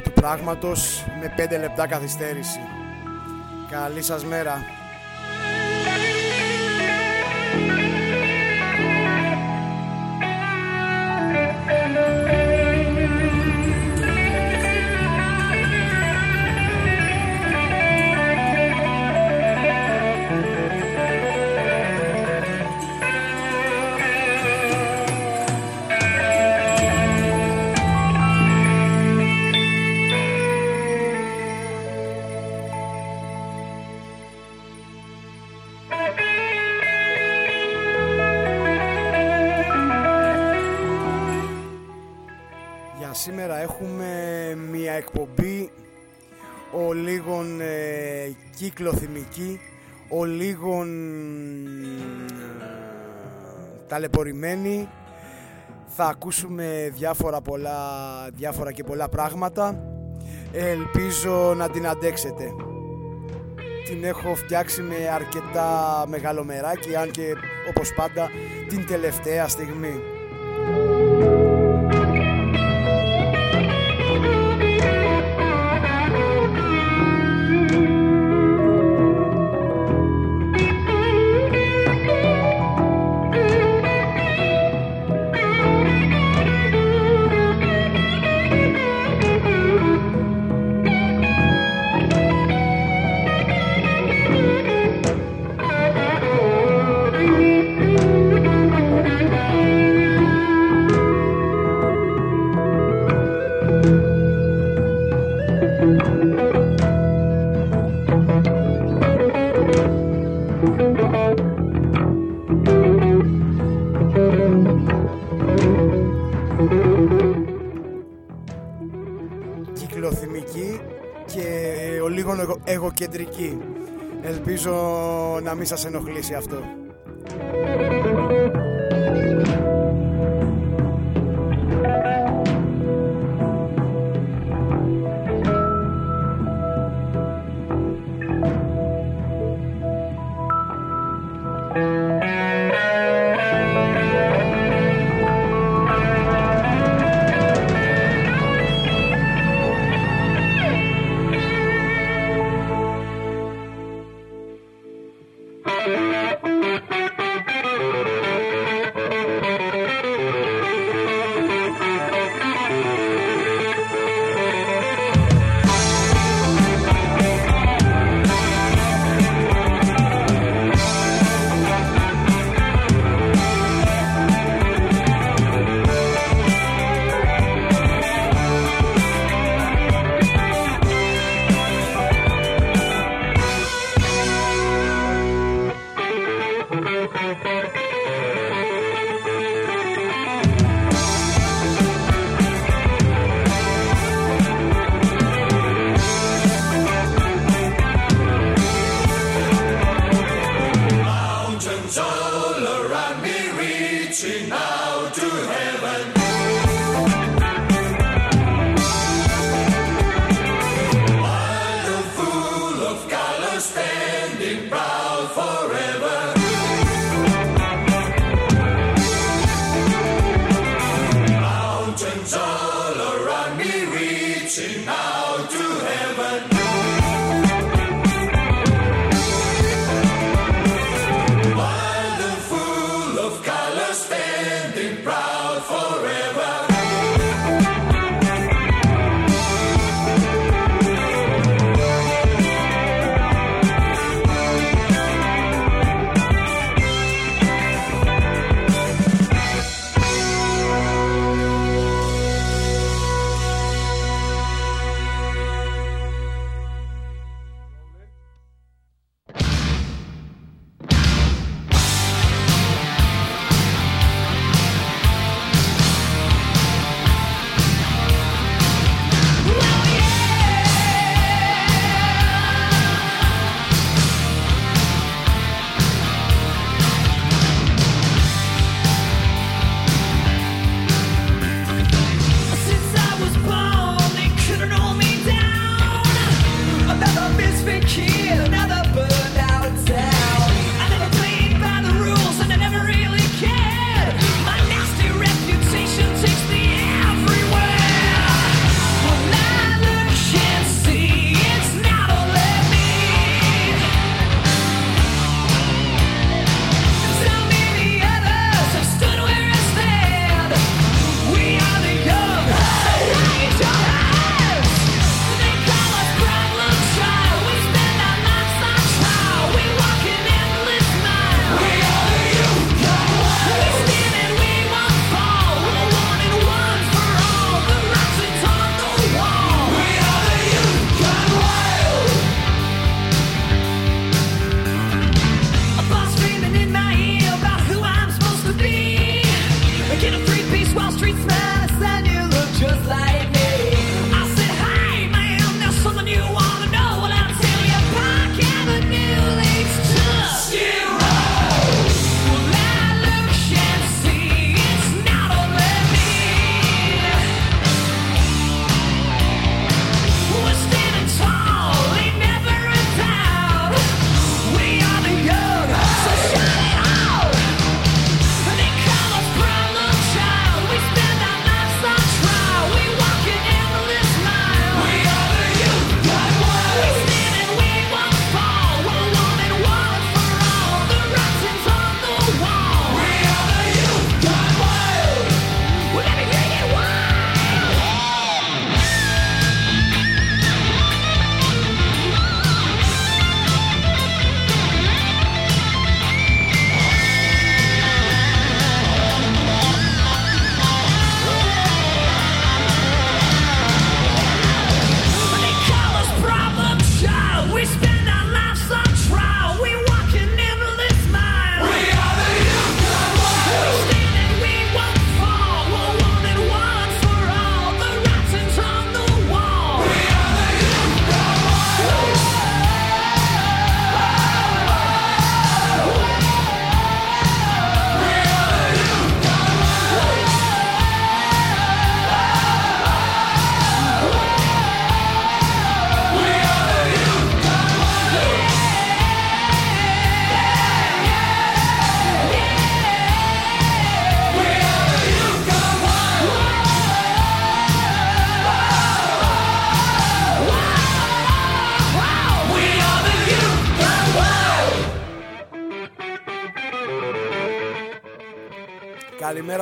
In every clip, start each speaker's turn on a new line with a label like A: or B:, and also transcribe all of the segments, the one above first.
A: του πράγματος με 5 λεπτά καθυστέρηση. Καλή σας μέρα. Ταλαιπωρημένη. Θα ακούσουμε διάφορα, πολλά, διάφορα και πολλά πράγματα. Ελπίζω να την αντέξετε. Την έχω φτιάξει με αρκετά μεγάλο μεράκι, αν και όπως πάντα την τελευταία στιγμή. Σας ενοχλήσει αυτό.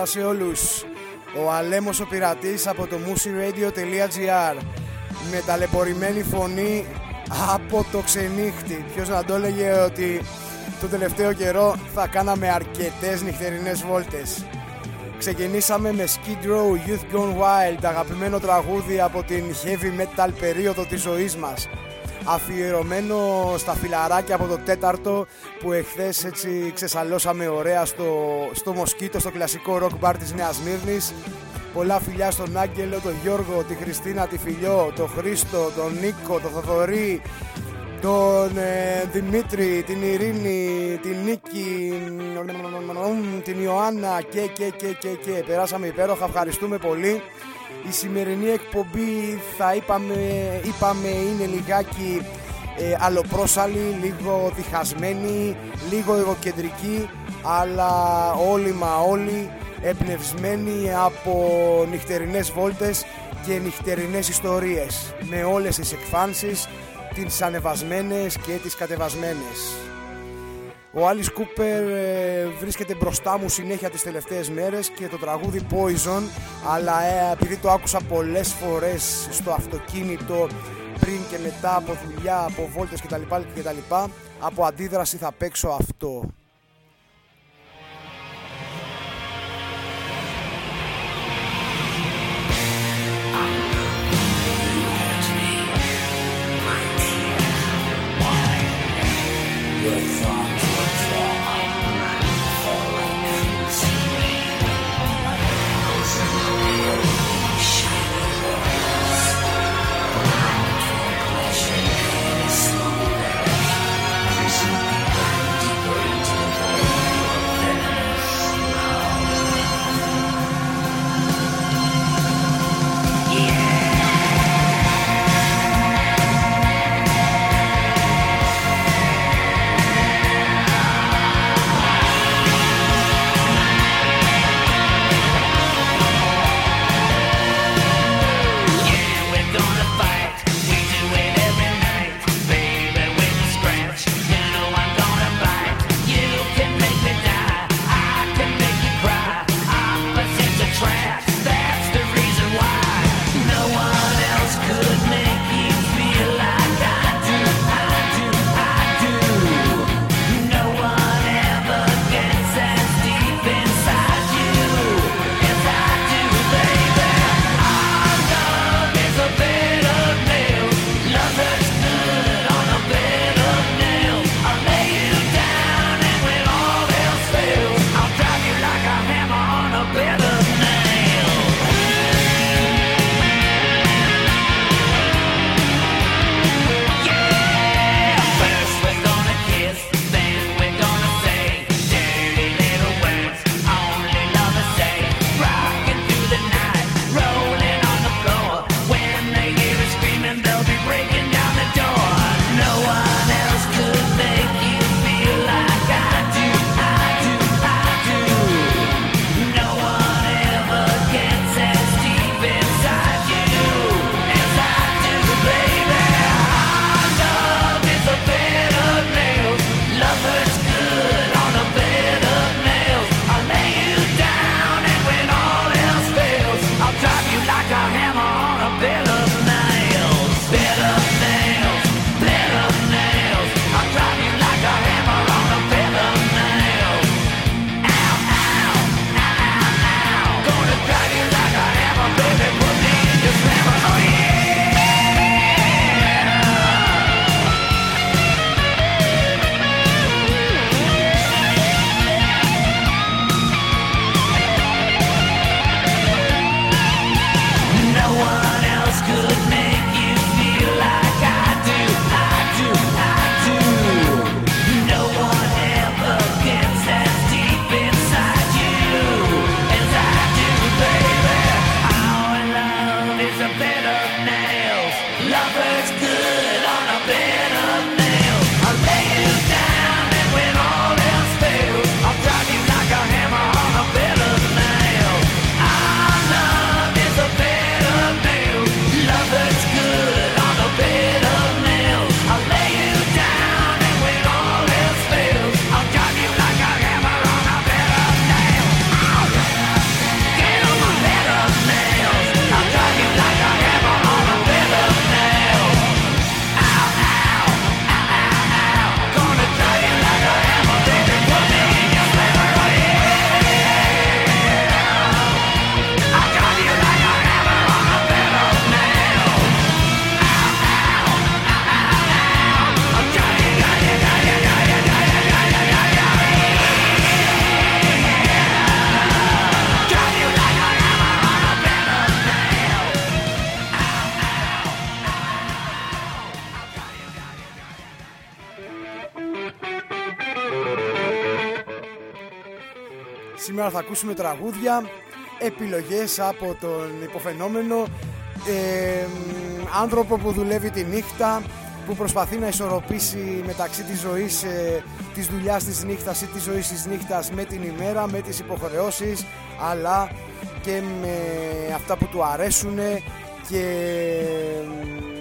B: Καλημέρα σε όλους. Ο Αλέμος ο πειρατής από το musicradio.gr Με ταλαιπωρημένη φωνή από το ξενύχτη. Ποιος να το έλεγε ότι το τελευταίο καιρό θα κάναμε αρκετές νυχτερινές βόλτες. Ξεκινήσαμε με Skid Row Youth Gone Wild Αγαπημένο τραγούδι από την heavy metal περίοδο της ζωής μας αφιερωμένο στα φιλαράκια από το τέταρτο που εχθές έτσι ξεσαλώσαμε ωραία στο, στο Μοσκίτο, στο κλασικό rock bar της Νέας Μύρνης. Πολλά φιλιά στον Άγγελο, τον Γιώργο, τη Χριστίνα, τη Φιλιό, τον Χρήστο, τον Νίκο, τον Θοδωρή, τον ε, Δημήτρη, την Ειρήνη, την Νίκη, την Ιωάννα και και και και και περάσαμε υπέροχα, ευχαριστούμε πολύ. Η σημερινή εκπομπή θα είπαμε, είπαμε είναι λιγάκι ε, αλλοπρόσαλη, λίγο διχασμένη, λίγο εγωκεντρική αλλά όλοι μα όλοι εμπνευσμένοι από νυχτερινές βόλτες και νυχτερινές ιστορίες με όλες τις εκφάνσεις, τις ανεβασμένες και τις κατεβασμένες. Ο Άλλη Κούπερ βρίσκεται μπροστά μου συνέχεια τις τελευταίες μέρες και το τραγούδι Poison αλλά ε, επειδή το άκουσα πολλές φορές στο αυτοκίνητο πριν και μετά από δουλειά, από βόλτες κτλ, κτλ από αντίδραση θα παίξω αυτό.
C: Yes. Θα ακούσουμε τραγούδια, επιλογές από τον υποφαινόμενο ε, άνθρωπο που δουλεύει τη νύχτα, που προσπαθεί να ισορροπήσει μεταξύ της ζωής, ε, της δουλειάς της νύχτας ή της ζωής της νύχτας με την ημέρα, με τις υποχρεώσεις, αλλά και με αυτά που του αρέσουν και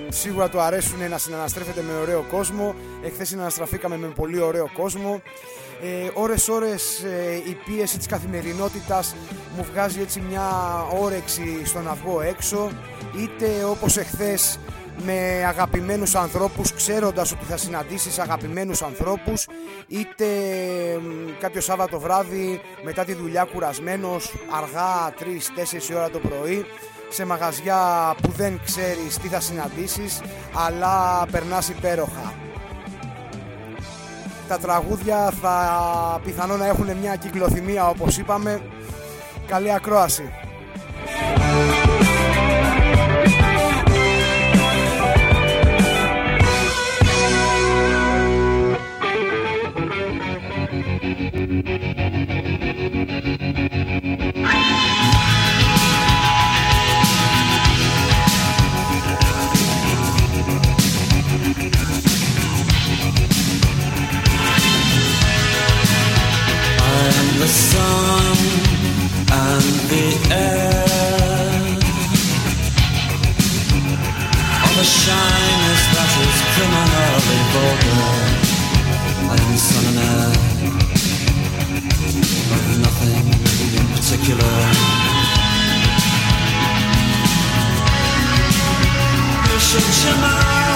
C: σίγουρα του αρέσουν να συναναστρέφεται με ωραίο κόσμο. Εχθές συναναστραφήκαμε με πολύ ωραίο κόσμο. Ε, ώρες ώρες ε, η πίεση της καθημερινότητας μου βγάζει έτσι μια όρεξη στο να βγω έξω είτε όπως εχθές με αγαπημένους ανθρώπους ξέροντας ότι θα συναντήσεις αγαπημένους ανθρώπους είτε κάποιο Σάββατο βράδυ μετά τη δουλειά κουρασμένος αργά 3-4 ώρα το πρωί σε μαγαζιά που δεν ξέρεις τι θα συναντήσεις αλλά περνάς υπέροχα τα τραγούδια θα πιθανόν να έχουν μια κυκλοθυμία όπως είπαμε. Καλή ακρόαση
A: I am sun and heir of nothing in particular. Bishop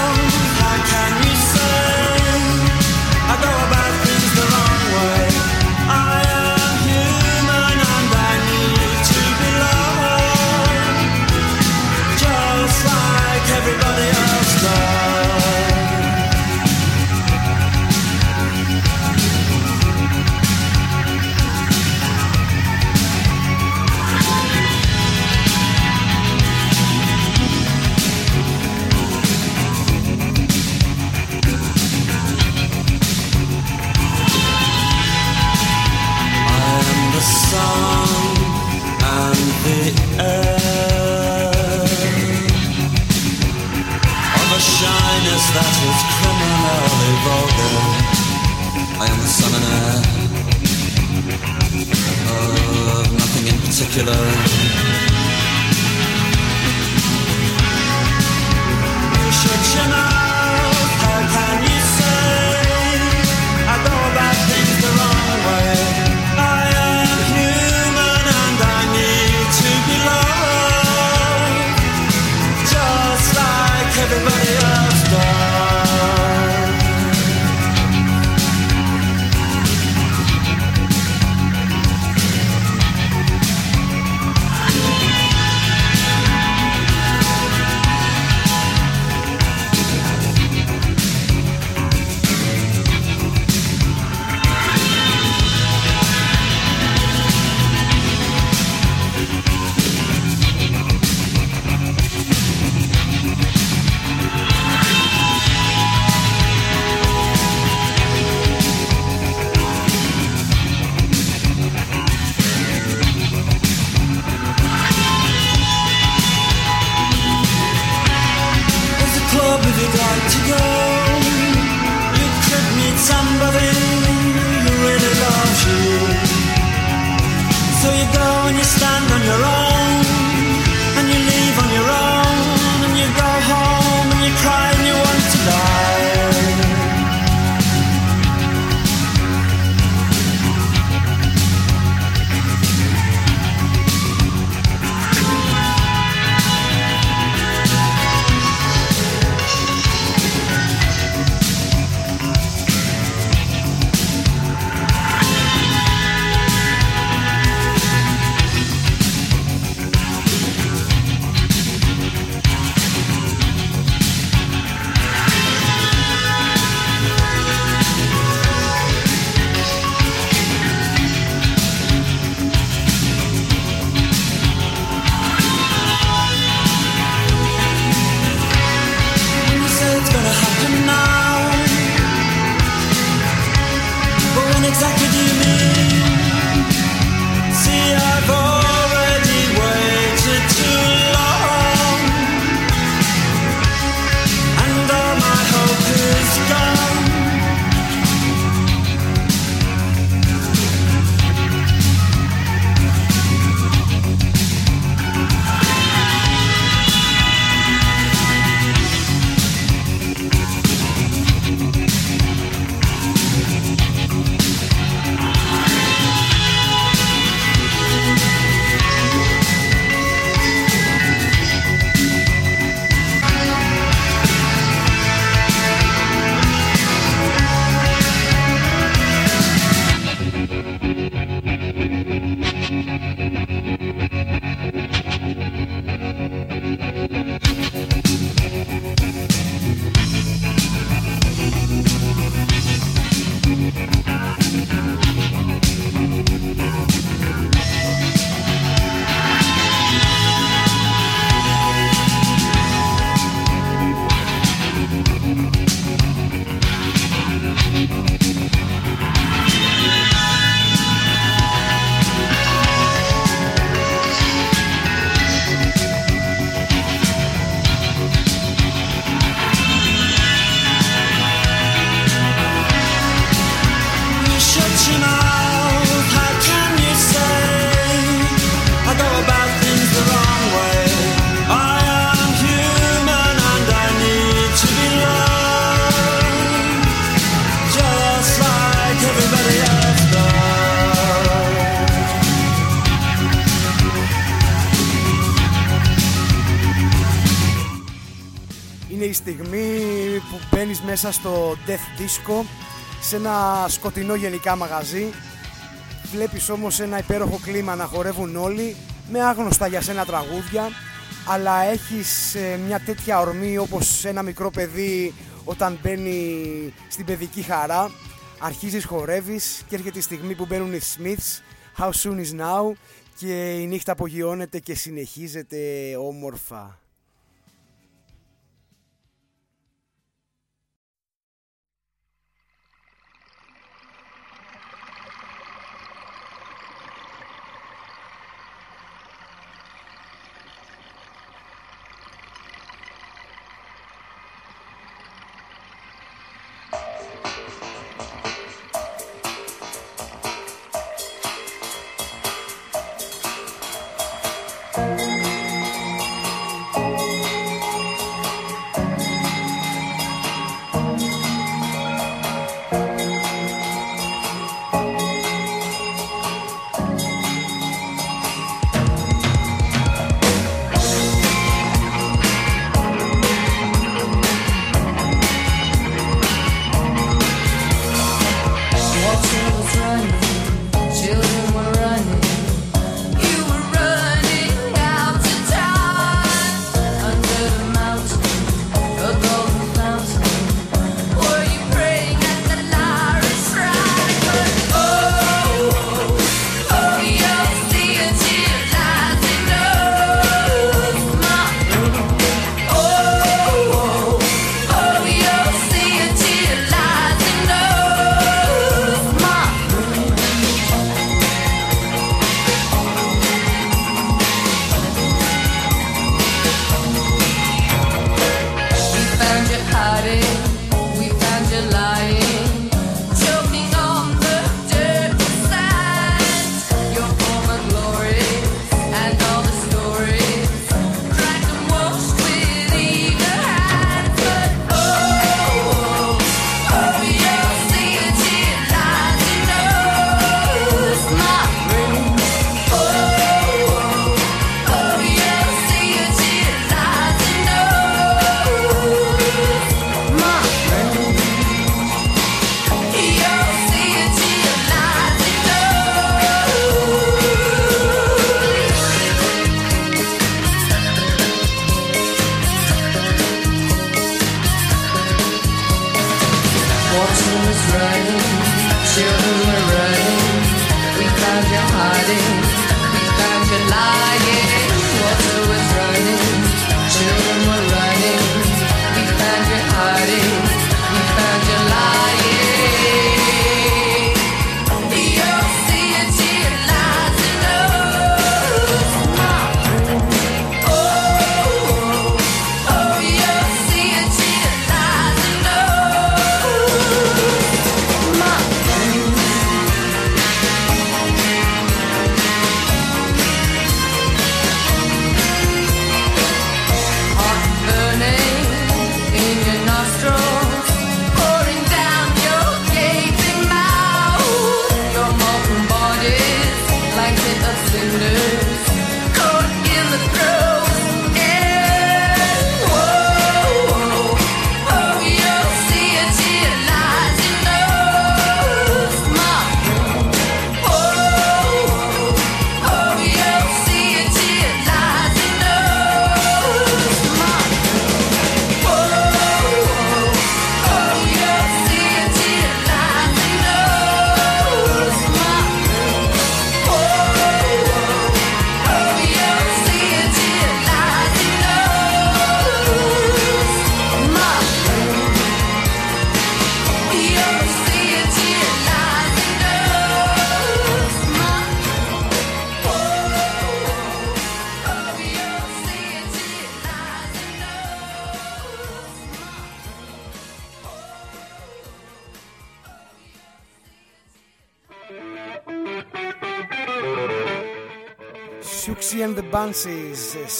A: μέσα στο Death Disco σε ένα σκοτεινό γενικά μαγαζί βλέπεις όμως ένα υπέροχο κλίμα να χορεύουν όλοι με άγνωστα για σένα τραγούδια αλλά έχεις ε, μια τέτοια ορμή όπως ένα μικρό παιδί όταν μπαίνει στην παιδική χαρά αρχίζεις χορεύεις και έρχεται η στιγμή που μπαίνουν οι Smiths How soon is now και η νύχτα απογειώνεται και συνεχίζεται όμορφα.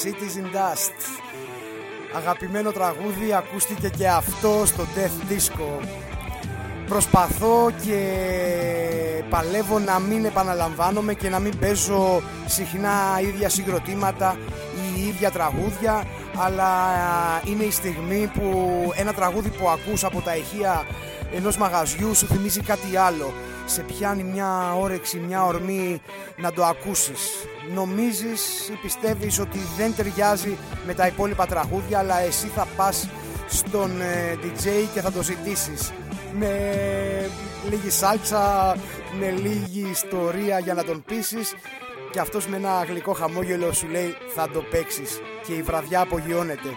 A: Cities in Dust. Αγαπημένο τραγούδι ακούστηκε και αυτό στο Death Disco. Προσπαθώ και παλεύω να μην επαναλαμβάνομαι και να μην παίζω συχνά ίδια συγκροτήματα ή ίδια τραγούδια αλλά είναι η στιγμή που ένα τραγούδι που ακούς από τα ηχεία ενός μαγαζιού σου θυμίζει κάτι άλλο. Σε πιάνει μια όρεξη, μια ορμή να το ακούσεις νομίζεις ή πιστεύεις ότι δεν ταιριάζει με τα υπόλοιπα τραγούδια αλλά εσύ θα πας στον ε, DJ και θα το ζητήσεις με λίγη σάλτσα, με λίγη ιστορία για να τον πείσεις και αυτός με ένα γλυκό χαμόγελο σου λέει θα το παίξεις και η βραδιά απογειώνεται.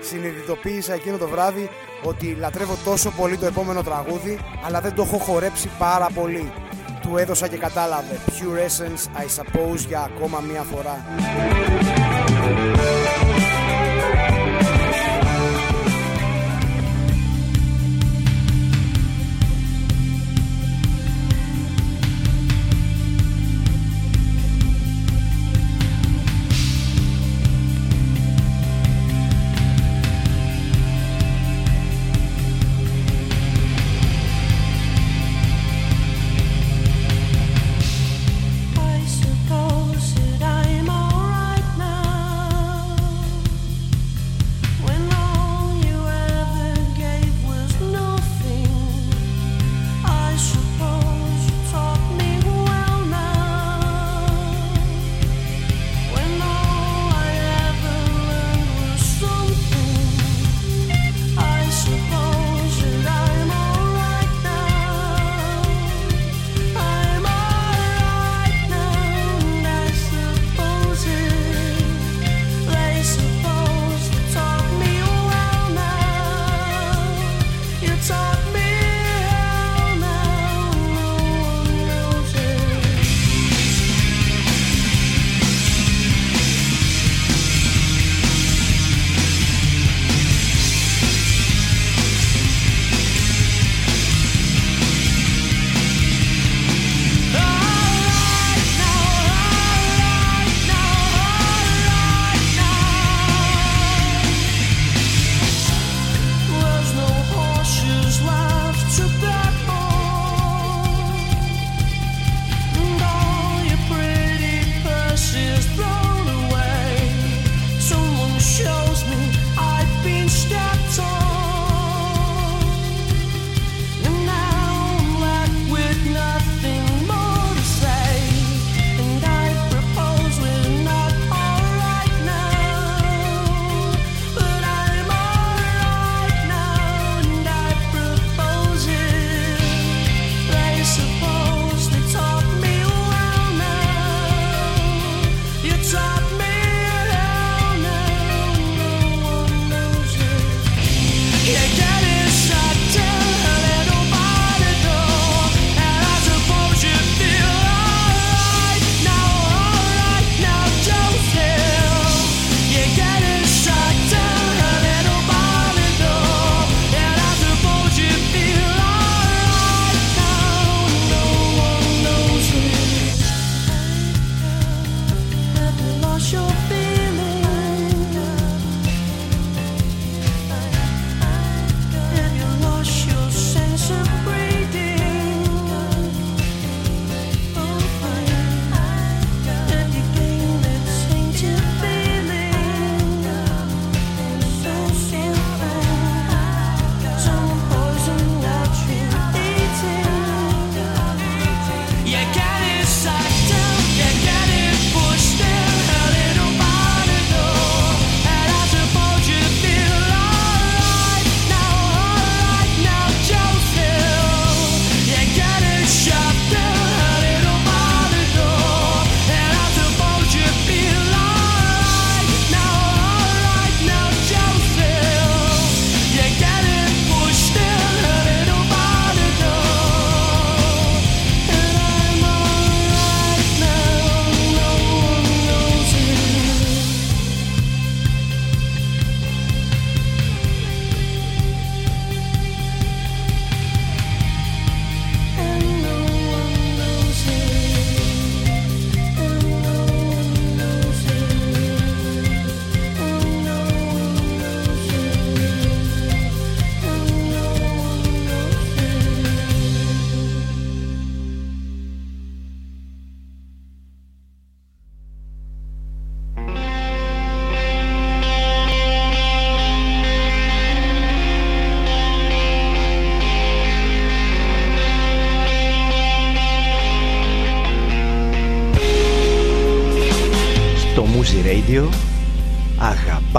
A: Συνειδητοποίησα εκείνο το βράδυ ότι λατρεύω τόσο πολύ το επόμενο τραγούδι αλλά δεν το έχω χορέψει πάρα πολύ. Του έδωσα και κατάλαβε Pure Essence I suppose για ακόμα μία φορά.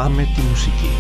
D: Αγαπάμε τη μουσική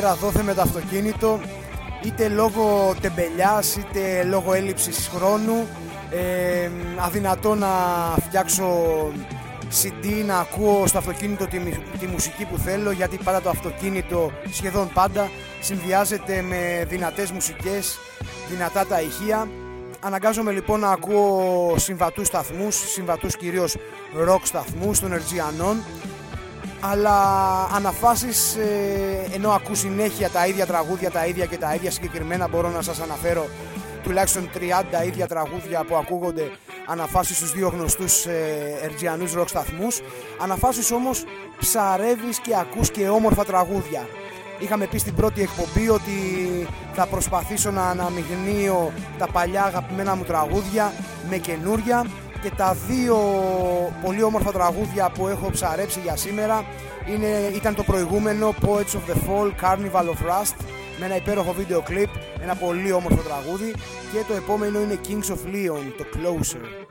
A: πέρα δόθε με το αυτοκίνητο είτε λόγω τεμπελιάς είτε λόγω έλλειψης χρόνου. Ε, αδυνατό να φτιάξω CD να ακούω στο αυτοκίνητο τη, τη μουσική που θέλω γιατί πάντα το αυτοκίνητο σχεδόν πάντα συνδυάζεται με δυνατές μουσικές, δυνατά τα ηχεία. Αναγκάζομαι λοιπόν να ακούω συμβατούς σταθμούς, συμβατούς κυρίως rock σταθμούς των Ερτζιανών αλλά αναφάσεις ε, ενώ ακούς συνέχεια τα ίδια τραγούδια, τα ίδια και τα ίδια συγκεκριμένα μπορώ να σας αναφέρω τουλάχιστον 30 ίδια τραγούδια που ακούγονται. Αναφάσεις στους δύο γνωστούς ε, ερτζιανούς rock σταθμούς. Αναφάσεις όμως ψαρεύεις και ακούς και όμορφα τραγούδια. Είχαμε πει στην πρώτη εκπομπή ότι θα προσπαθήσω να αναμειγνύω τα παλιά αγαπημένα μου τραγούδια με καινούρια και τα δύο πολύ όμορφα τραγούδια που έχω ψαρέψει για σήμερα είναι, ήταν το προηγούμενο Poets of the Fall Carnival of Rust με ένα υπέροχο βίντεο κλιπ, ένα πολύ όμορφο τραγούδι και το επόμενο είναι Kings of Leon, το Closer.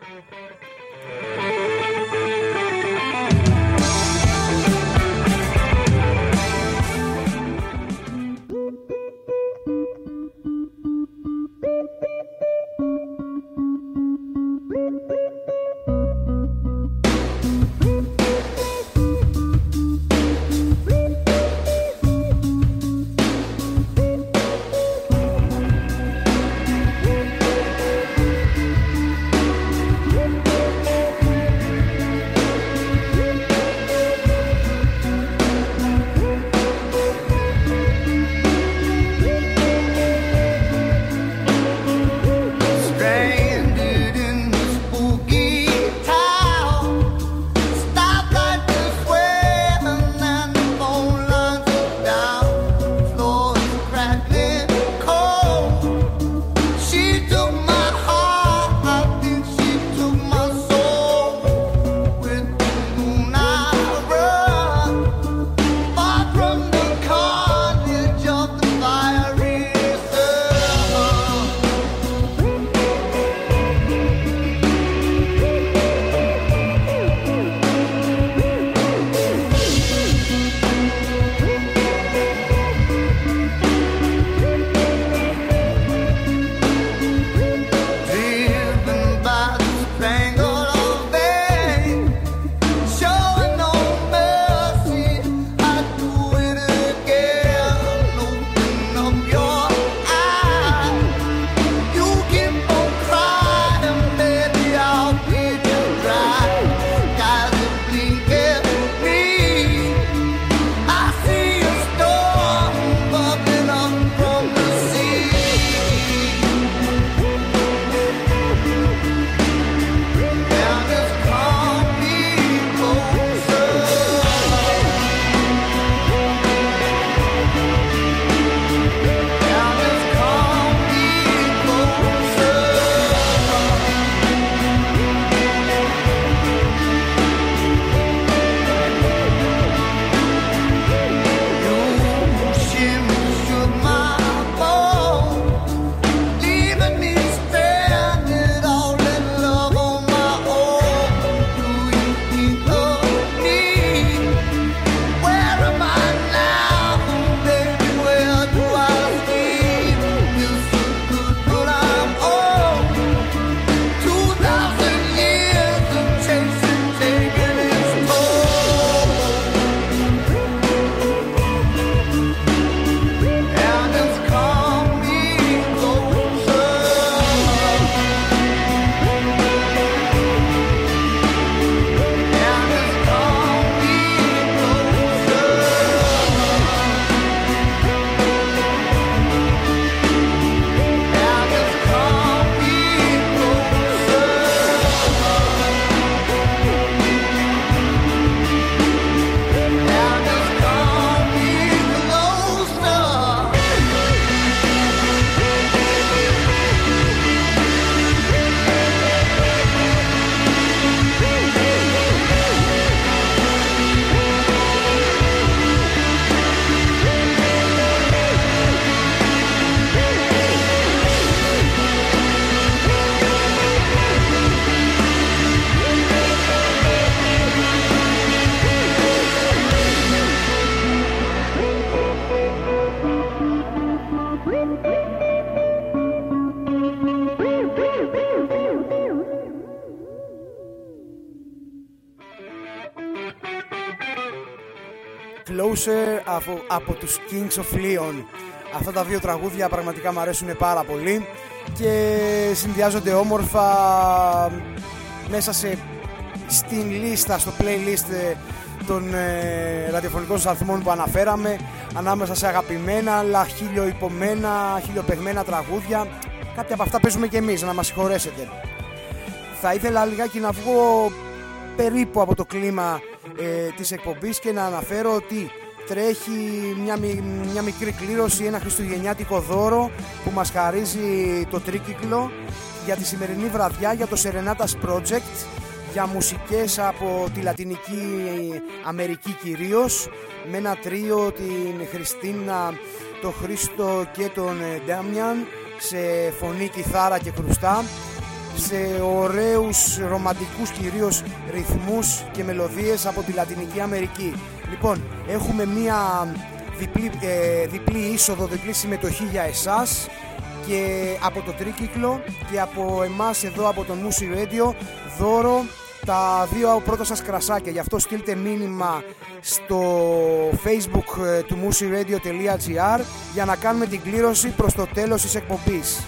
A: Closer από, από τους Kings of Leon. Αυτά τα δύο τραγούδια πραγματικά μου αρέσουν πάρα πολύ και συνδυάζονται όμορφα μέσα σε στην λίστα, στο playlist ε, των ε, ραδιοφωνικών σταθμών που αναφέραμε ανάμεσα σε αγαπημένα αλλά χιλιοϊπωμένα, χιλιοπεγμένα τραγούδια κάποια από αυτά παίζουμε και εμείς να μας συγχωρέσετε θα ήθελα λιγάκι να βγω περίπου από το κλίμα ε, της εκπομπής και να αναφέρω ότι τρέχει μια, μια μικρή κλήρωση, ένα χριστουγεννιάτικο δώρο που μας χαρίζει το τρίκυκλο για τη σημερινή βραδιά για το Serenatas Project για μουσικές από τη Λατινική Αμερική κυρίως με ένα τρίο την Χριστίνα, τον Χρήστο και τον Ντάμιαν σε φωνή, κιθάρα και κρουστά σε ωραίους ρομαντικούς κυρίως ρυθμούς και μελωδίες από τη Λατινική Αμερική. Λοιπόν, έχουμε μία διπλή, ε, διπλή είσοδο, διπλή συμμετοχή για εσάς και από το τρίκυκλο και από εμάς εδώ από τον Musi Radio δώρο τα δύο πρώτα σας κρασάκια. Γι' αυτό στείλτε μήνυμα στο facebook ε, του musiradio.gr για να κάνουμε την κλήρωση προς το τέλος της εκπομπής.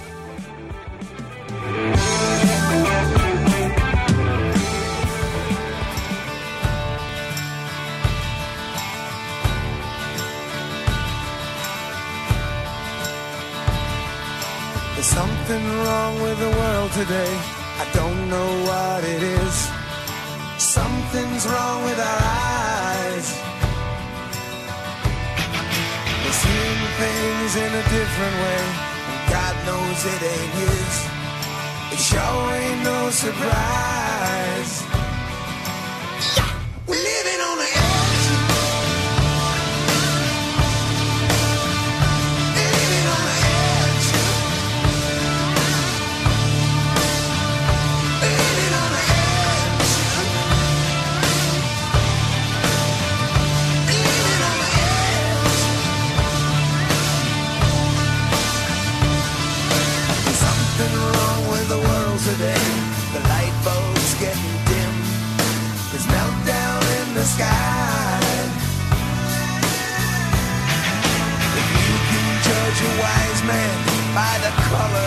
E: Wrong with the world today. I don't know what it is. Something's wrong with our eyes. We're seeing things in a different way. And God knows it ain't his. It sure ain't no surprise. We're living on the edge. Judge wise man by the color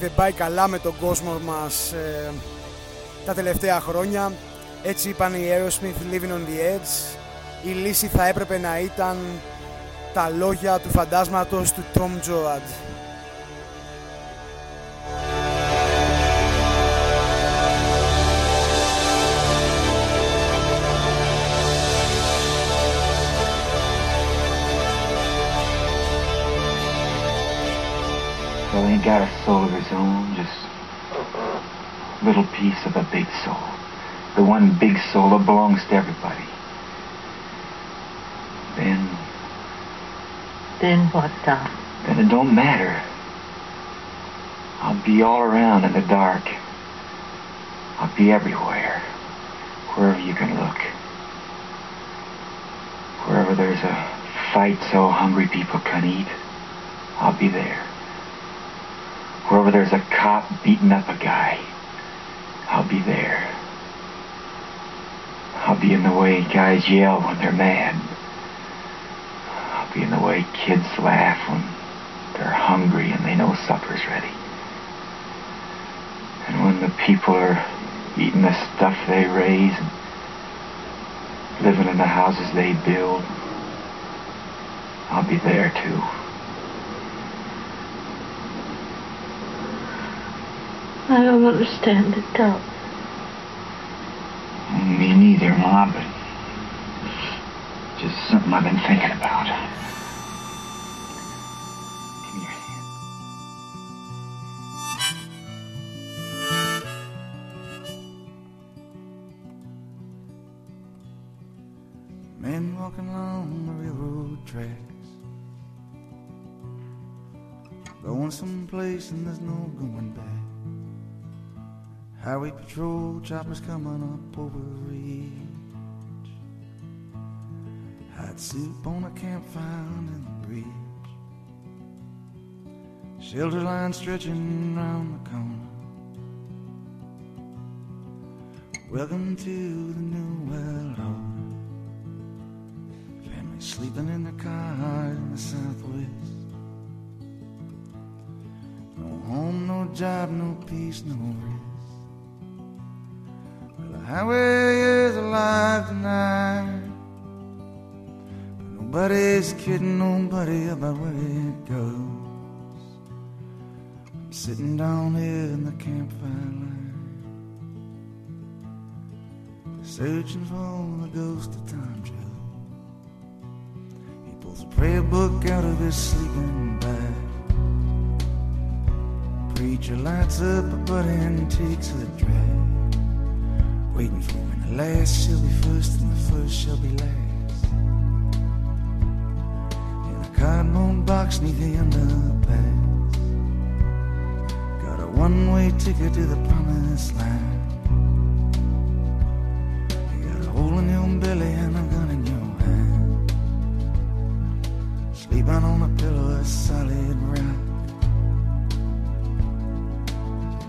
A: δεν πάει καλά με τον κόσμο μας ε, τα τελευταία χρόνια. Έτσι είπαν οι Aerosmith Living on the Edge. Η λύση θα έπρεπε να ήταν τα λόγια του φαντάσματος του Tom Joad.
F: Well, he ain't got a soul of his own, just a little piece of a big soul. The one big soul that belongs to everybody. Then,
G: Then what, Doc?
F: then it don't matter. I'll be all around in the dark. I'll be everywhere, wherever you can look. Wherever there's a fight so hungry people can eat, I'll be there. Wherever there's a cop beating up a guy, I'll be there. I'll be in the way guys yell when they're mad. I'll be in the way kids laugh when they're hungry and they know supper's ready. And when the people are eating the stuff they raise and living in the houses they build, I'll be there too.
G: I don't understand it, Doc.
F: Me neither, Ma, but just something I've been thinking about. Give me your hand.
H: Men walking along the railroad tracks. Going someplace and there's no going back. Highway patrol choppers coming up over ridge. Hot soup on a campfire in the bridge. Shelter line stretching round the corner. Welcome to the new world order. Family sleeping in the car in the southwest. No home, no job, no peace, no rest. Highway is alive tonight. But nobody's kidding nobody about where it goes. I'm sitting down here in the campfire line. Searching for the ghost of time, Joe. He pulls a prayer book out of his sleeping bag. Preacher lights up a butt and takes a drag. Waiting for when the last shall be first and the first shall be last. In a cardboard box neath the underpass. Got a one way ticket to the promised land. You got a hole in your belly and a gun in your hand. Sleeping on a pillow of solid rock.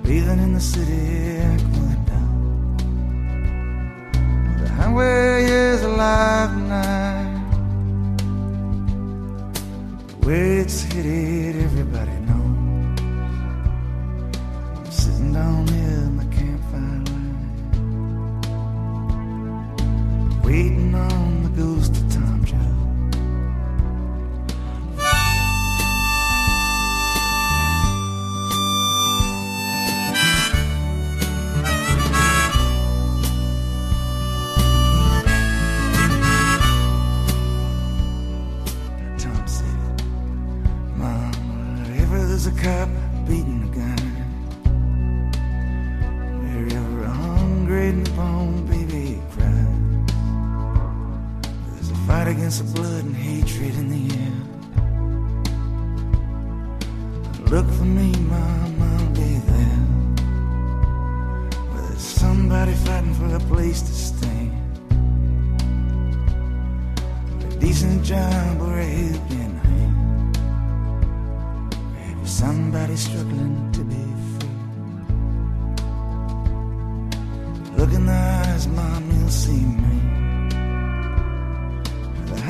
H: Bathing in the city aqueduct. Highway is alive tonight. The way it's headed, everybody knows. I'm sitting down in the campfire line, waiting on the ghost against the blood and hatred in the air. Look for me, Mom, I'll be there. Where there's somebody fighting for a place to stay. A decent job or a helping hand. Maybe somebody struggling to be free. Look in the eyes, Mom, you'll see me.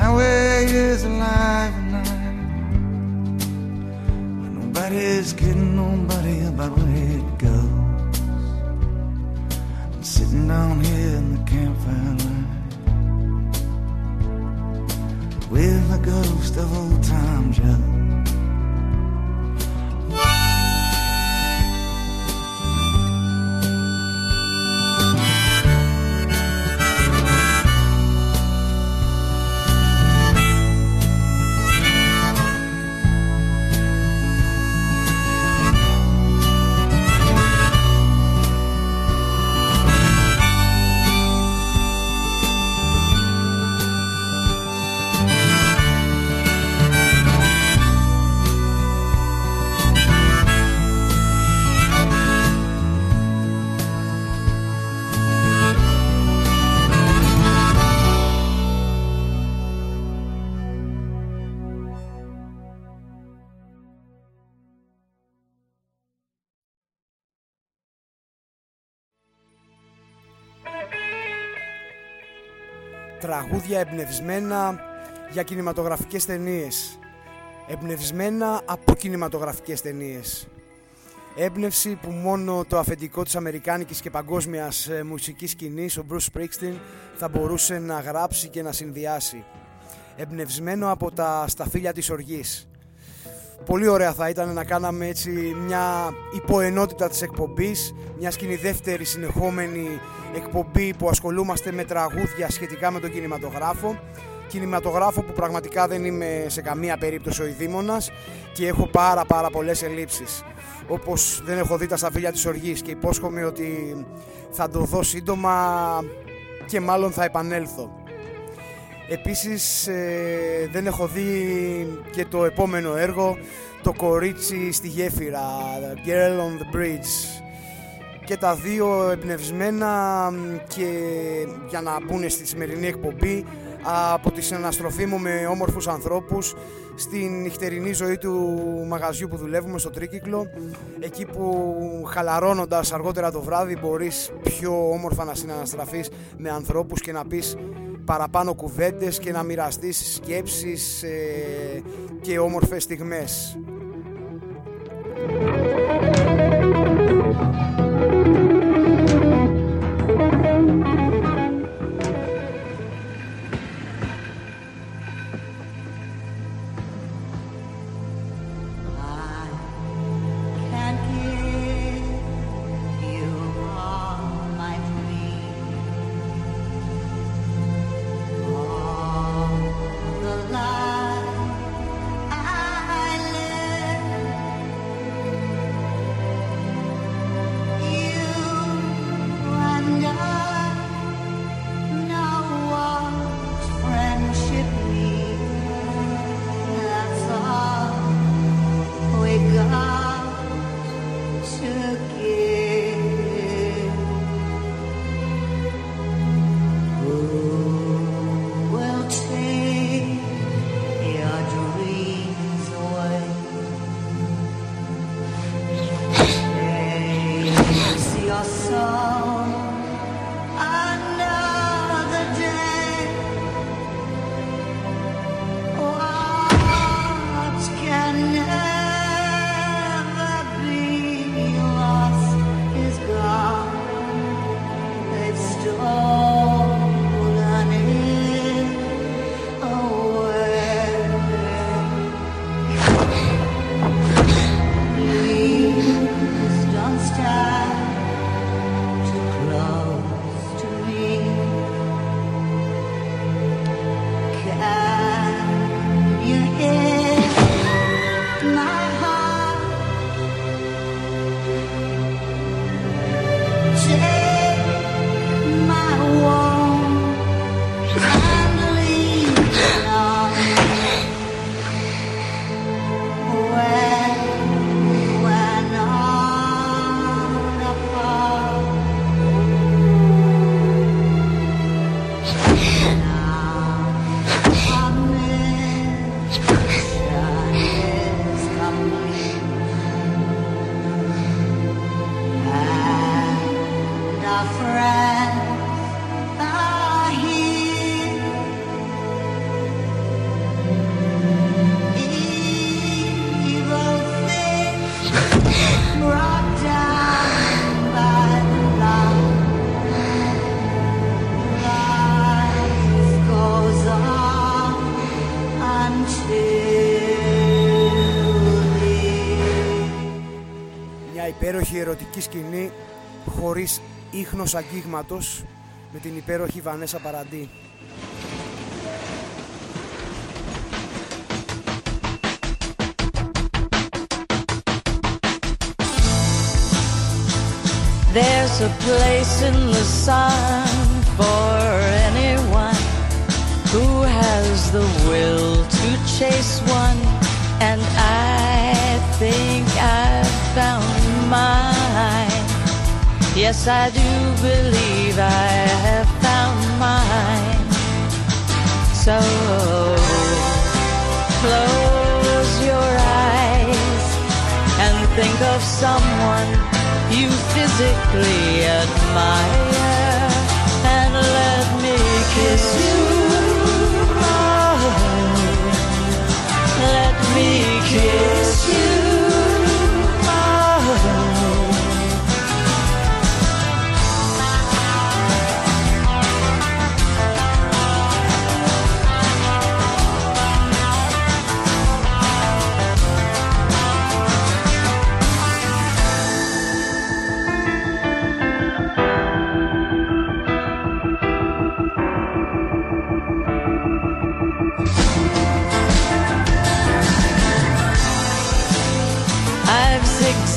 H: Highway is alive tonight. But Nobody's kidding nobody about where it goes. I'm sitting down here in the campfire light with the ghost of old time Joe.
A: Τραγούδια εμπνευσμένα για κινηματογραφικές ταινίες. Εμπνευσμένα από κινηματογραφικές ταινίες. Έμπνευση που μόνο το αφεντικό της αμερικάνικης και παγκόσμιας ε, μουσικής σκηνής, ο Bruce Springsteen, θα μπορούσε να γράψει και να συνδυάσει. Εμπνευσμένο από τα σταφύλια της οργής. Πολύ ωραία θα ήταν να κάναμε έτσι μια υποενότητα της εκπομπής, μια σκηνή δεύτερη συνεχόμενη εκπομπή που ασχολούμαστε με τραγούδια σχετικά με τον κινηματογράφο. Κινηματογράφο που πραγματικά δεν είμαι σε καμία περίπτωση ο ειδήμονας και έχω πάρα πάρα πολλές ελλείψεις. Όπως δεν έχω δει τα σταφύλια της οργής και υπόσχομαι ότι θα το δω σύντομα και μάλλον θα επανέλθω. Επίσης ε, δεν έχω δει και το επόμενο έργο το κορίτσι στη γέφυρα Girl on the Bridge. Και τα δύο εμπνευσμένα και για να μπουν στη σημερινή εκπομπή από τη συναναστροφή μου με όμορφους ανθρώπους στην νυχτερινή ζωή του μαγαζιού που δουλεύουμε στο Τρίκυκλο. Εκεί που χαλαρώνοντας αργότερα το βράδυ μπορείς πιο όμορφα να συναναστραφείς με ανθρώπους και να πεις παραπάνω κουβέντες και να μοιραστείς σκέψεις ε, και όμορφες στιγμές. Ίχνος αγγίγματος με την υπέροχη Βανέσα Παραντή.
I: There's a place in the sun for anyone who has the will to chase one, and I think I've found mine. Yes, I do believe I have found mine. So close your eyes and think of someone you physically admire and let me kiss you. Oh, let me kiss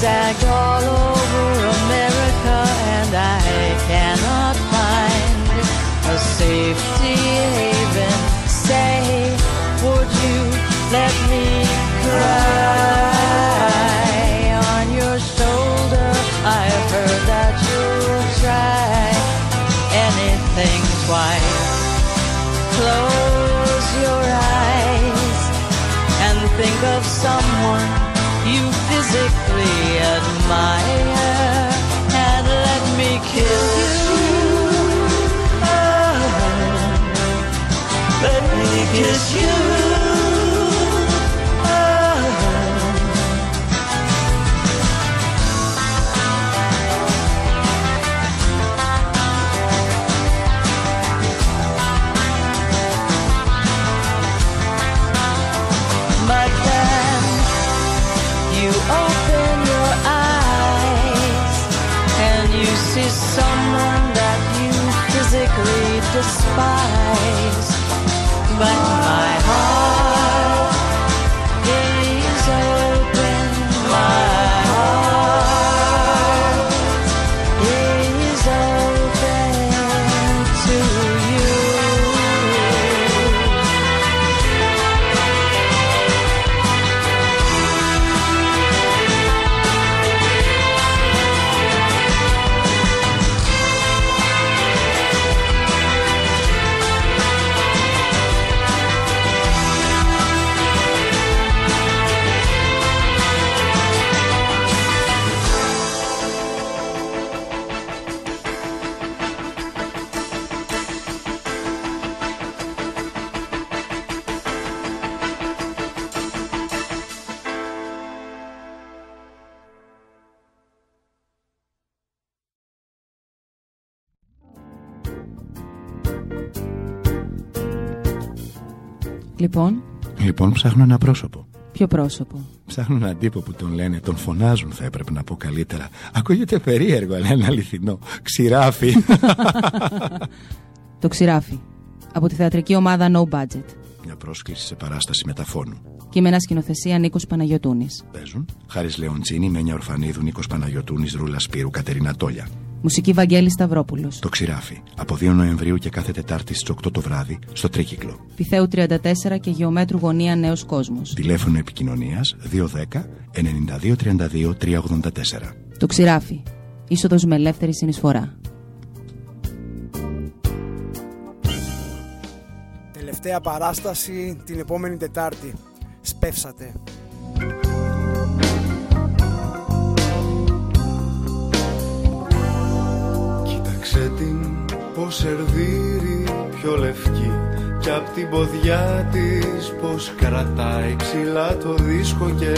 I: zigzagged all over America and I cannot find a safety haven. Say, would you let me cry on your shoulder? I've heard that you'll try anything twice. Close your eyes and think of someone musically admire. Despise. But my heart
J: Λοιπόν,
K: Λοιπόν, ψάχνω ένα πρόσωπο.
J: ποιο πρόσωπο;
K: Ψάχνω έναν τύπο που τον λένε, τον φωνάζουν, θα έπρεπε να πω καλύτερα. Ακούγεται περίεργο, αλλά είναι αληθινό. Ξηράφι.
J: Το ξηράφι. Από τη θεατρική ομάδα No Budget.
K: Μια πρόσκληση σε παράσταση μεταφώνου.
J: Κείμενα σκηνοθεσία Νίκος Παναγιοτούνης.
K: Παίζουν Χάρης Λεοντσίνη, Μένια Ορφανίδου, Νίκος Παναγιοτούνης, Ρούλα Σπύρου, Κατερίνα Τόλια.
J: Μουσική Βαγγέλη Σταυρόπουλος.
K: Το ξηράφι. Από 2 Νοεμβρίου και κάθε Τετάρτη στις 8 το βράδυ στο Τρίκυκλο.
J: Πιθέου 34 και γεωμέτρου γωνία Νέος Κόσμος.
K: Τηλέφωνο επικοινωνίας 210 9232 384.
J: Το ξηράφι. Είσοδος με ελεύθερη συνεισφορά.
A: Τελευταία παράσταση την επόμενη Τετάρτη. Σπεύσατε.
L: Πως ερδύρει πιο λευκή. Κι απ' την ποδιά της πως κρατάει ψηλά το δίσκο και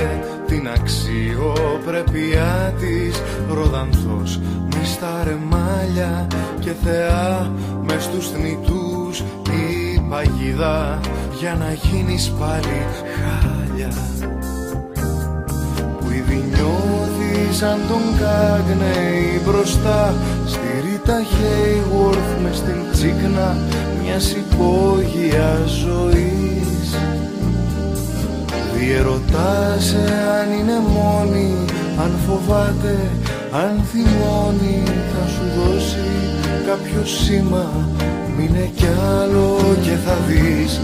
L: την αξιοπρέπειά της. Ροδανθός με στα ρεμάλια και θεά μες στους θνητούς η παγίδα. Για να γίνεις πάλι χάλια. Που ήδη νιώθεις σαν τον Κάγνεϊ μπροστά Στη Ρίτα Χέιουορθ μες στην τσίκνα μιας υπόγειας ζωής. Διερωτάσαι αν είναι μόνη, αν φοβάται, αν θυμώνει Θα σου δώσει κάποιο σήμα, μείνε κι άλλο και θα δεις.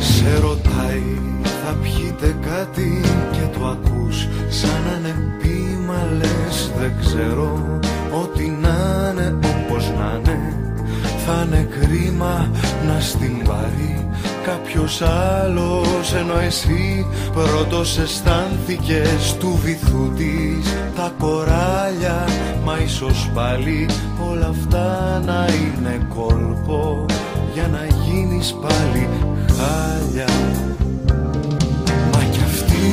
L: Σε ρωτάει, θα πιείτε κάτι και το ακούς Σαν να είναι πείμα λες, δεν ξέρω Ό,τι να είναι, όπως να είναι. Θα είναι κρίμα να στην πάρει κάποιος άλλος ενώ εσύ πρώτος αισθάνθηκες του βυθού της. Τα κοράλια μα ίσως πάλι όλα αυτά να είναι κόλπο για να γίνεις πάλι χάλια. Μα κι αυτή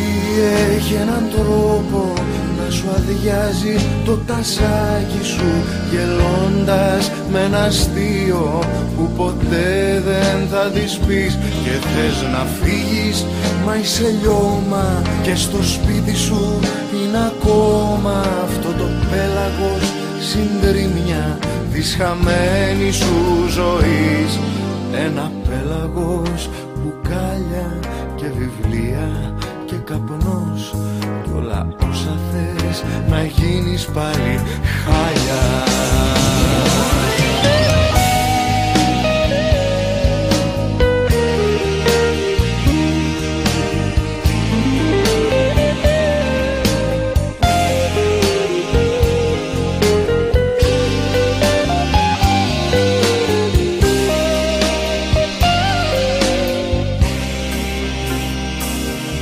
L: έχει έναν τρόπο να σου αδειάζει το τασάκι σου γελώντας με ένα αστείο που ποτέ δεν θα της πεις. Και θες να φύγεις μα είσαι λιώμα και στο σπίτι σου είναι ακόμα αυτό το πέλαγος συντρίμια της χαμένης σου ζωής. Ένα πέλαγος μπουκάλια και βιβλία και καπνός κι όλα όσα θες να γίνεις πάλι χάλια.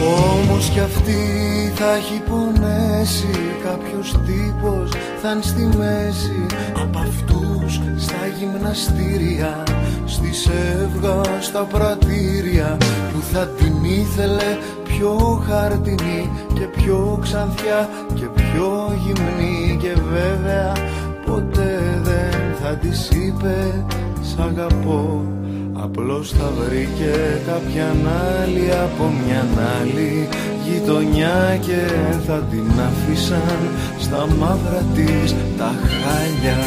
L: Όμως κι αυτή θα έχει πονέσει Κάποιος τύπος θα είναι στη μέση. Απ' αυτούς στα γυμναστήρια Στη σεύγα στα πρατήρια Που θα την ήθελε πιο χαρτινή Και πιο ξανθιά και πιο γυμνή. Και βέβαια ποτέ δεν θα της είπε Σ' αγαπώ Απλώς θα βρήκε κάποια άλλη από μια άλλη γειτονιά και θα την άφησαν στα μαύρα της τα χάλια.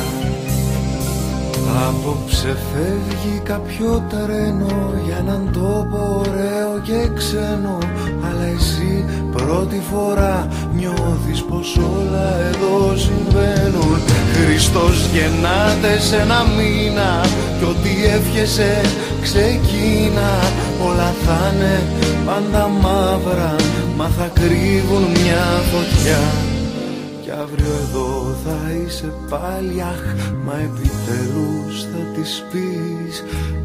L: Απόψε φεύγει κάποιο τρένο για έναν τόπο ωραίο και ξένο Αλλά εσύ πρώτη φορά νιώθεις πως όλα εδώ συμβαίνουν. Χριστός γεννάται σε ένα μήνα κι ό,τι εύχεσαι ξεκίνα. Όλα θα είναι πάντα μαύρα μα θα κρύβουν μια φωτιά. Κι αύριο εδώ θα είσαι πάλι. Αχ Μα επιτέλους θα της πεις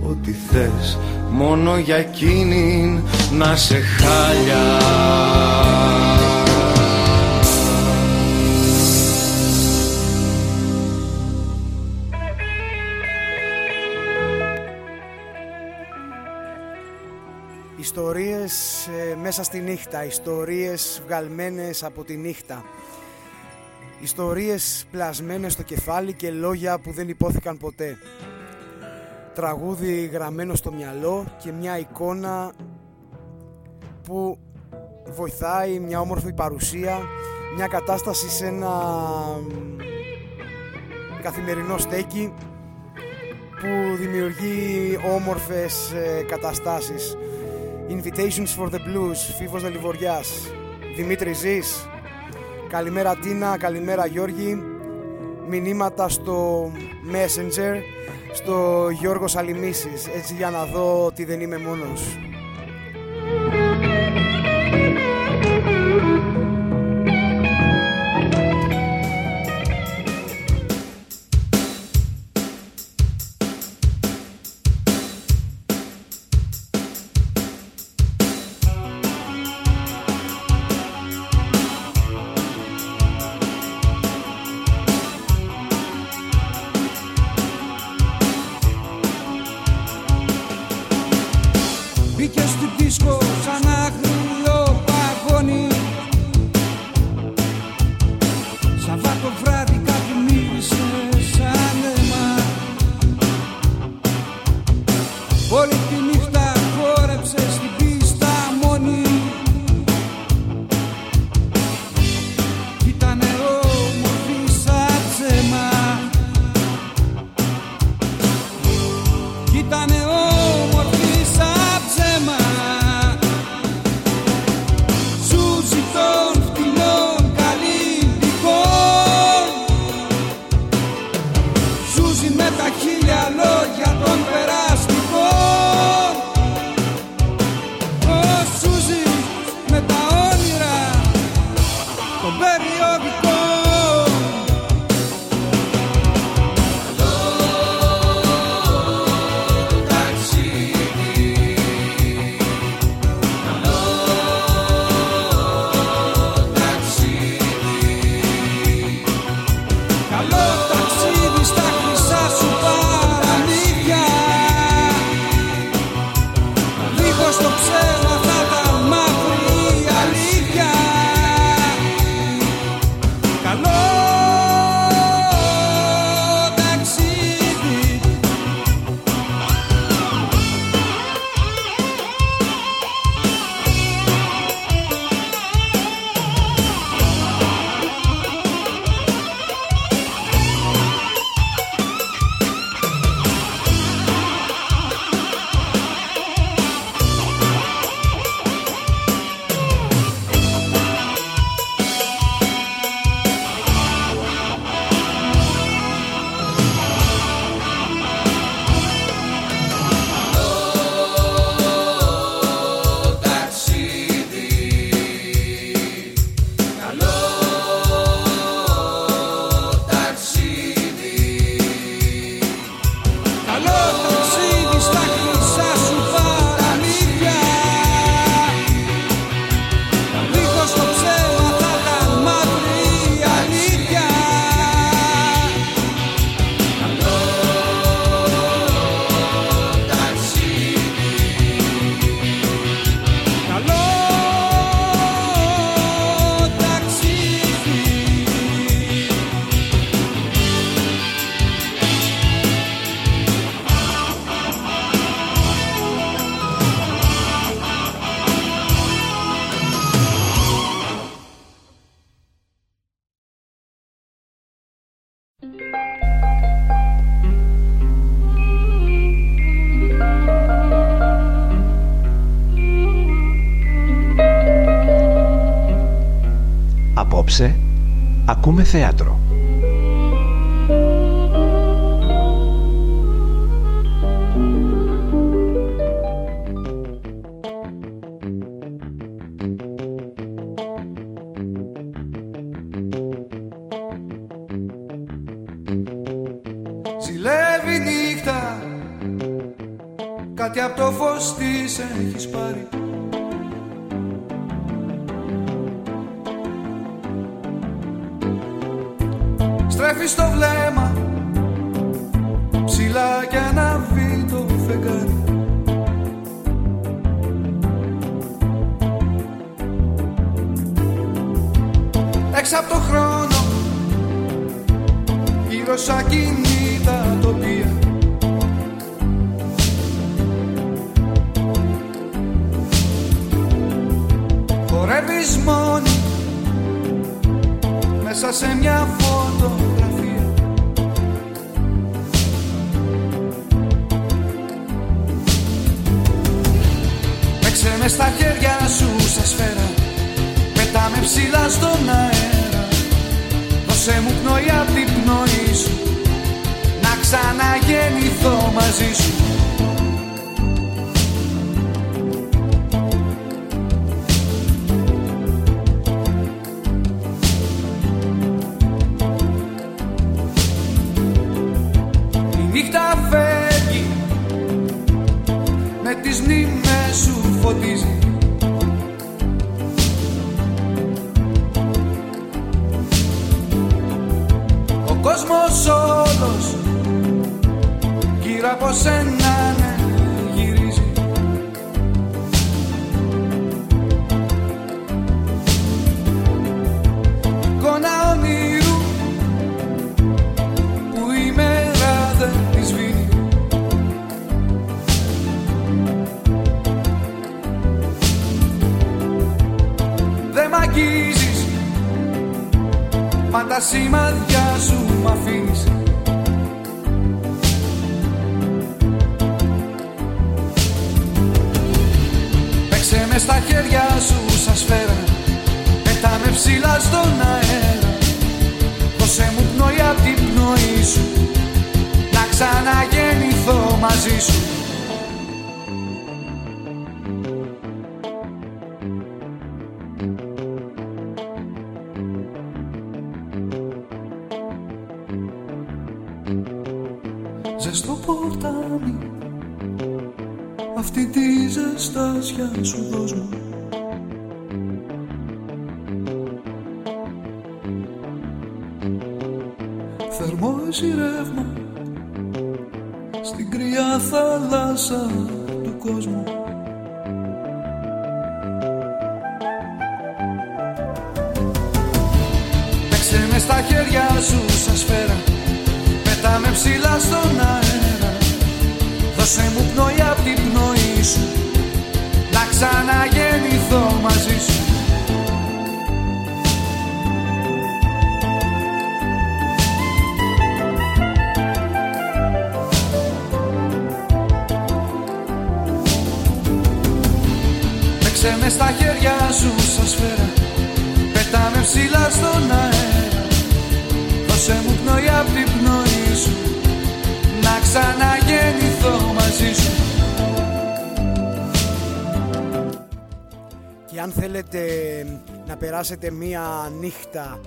L: Ότι θες. Μόνο για εκείνη να σε χάλια
A: Ιστορίες ε, μέσα στη νύχτα, ιστορίες βγαλμένες από τη νύχτα. Ιστορίες πλασμένες στο κεφάλι και λόγια που δεν υπόθηκαν ποτέ. Τραγούδι γραμμένο στο μυαλό και μια εικόνα που βοηθάει, μια όμορφη παρουσία, μια κατάσταση σε ένα καθημερινό στέκι που δημιουργεί όμορφες ε, καταστάσεις. Invitations for the Blues, Φίβος Δελιβοριάς, Δημήτρη Ζής, καλημέρα Τίνα, καλημέρα Γιώργη, μηνύματα στο Messenger, στο Γιώργος Σαλιμίσης, έτσι για να δω ότι δεν είμαι μόνος.
M: Ακούμε στην κρύα θάλασσα του κόσμου. Παίξε με στα χέρια σου σαν σφαίρα. Πέτα με ψηλά στον αέρα. Δώσε μου πνοή απ' την πνοή σου. Να ξαναγεννηθώ μαζί σου μες στα χέρια σου σαν σφαίρα. Πέτα με ψηλά στον αέρα. Δώσε μου πνοή απ' την πνοή σου. Να ξαναγεννηθώ μαζί σου.
A: Και αν θέλετε να περάσετε μία νύχτα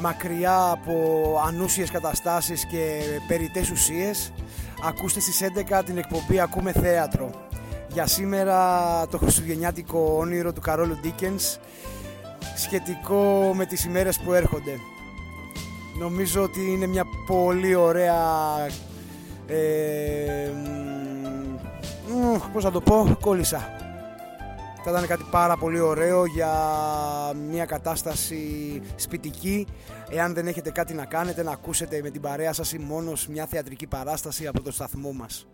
A: μακριά από ανούσιες καταστάσεις και περιττές ουσίες ακούστε στις 11 την εκπομπή Ακούμε Θέατρο για σήμερα το χριστουγεννιάτικο όνειρο του Καρόλου Ντίκενς σχετικό με τις ημέρες που έρχονται. Νομίζω ότι είναι μια πολύ ωραία ε, μ, πώς να το πω κόλλησα. Θα ήταν κάτι πάρα πολύ ωραίο για μια κατάσταση σπιτική. Εάν δεν έχετε κάτι να κάνετε να ακούσετε με την παρέα σας ή μόνος μια θεατρική παράσταση από το σταθμό μας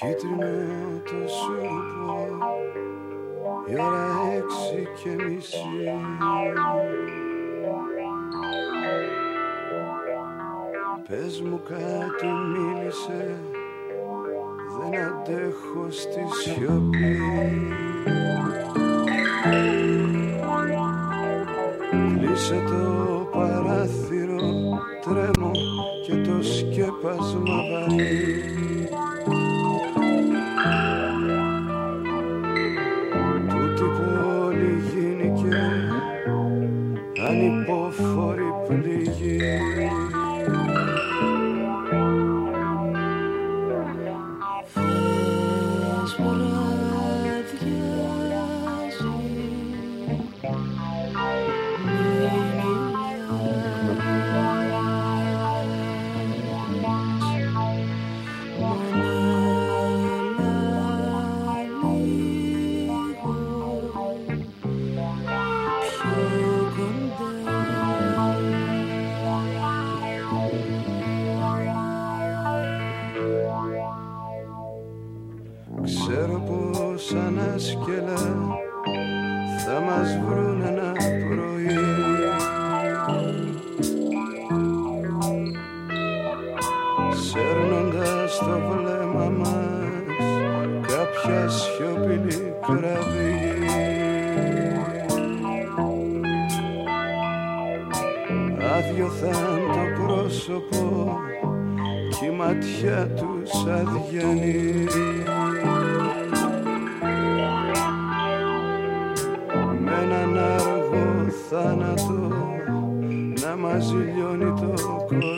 L: Κίτρινο το σούπο Η ώρα έξι και μισή Πες μου κάτι μίλησε. Δεν αντέχω στη σιωπή. Κλείσε το παράθυρο Τρέμω και το σκέπασμα βαρύ Άδειο θα είναι το πρόσωπο κι η ματιά τους αδιανή με έναν αργό θάνατο να μας λιώνει το κορμί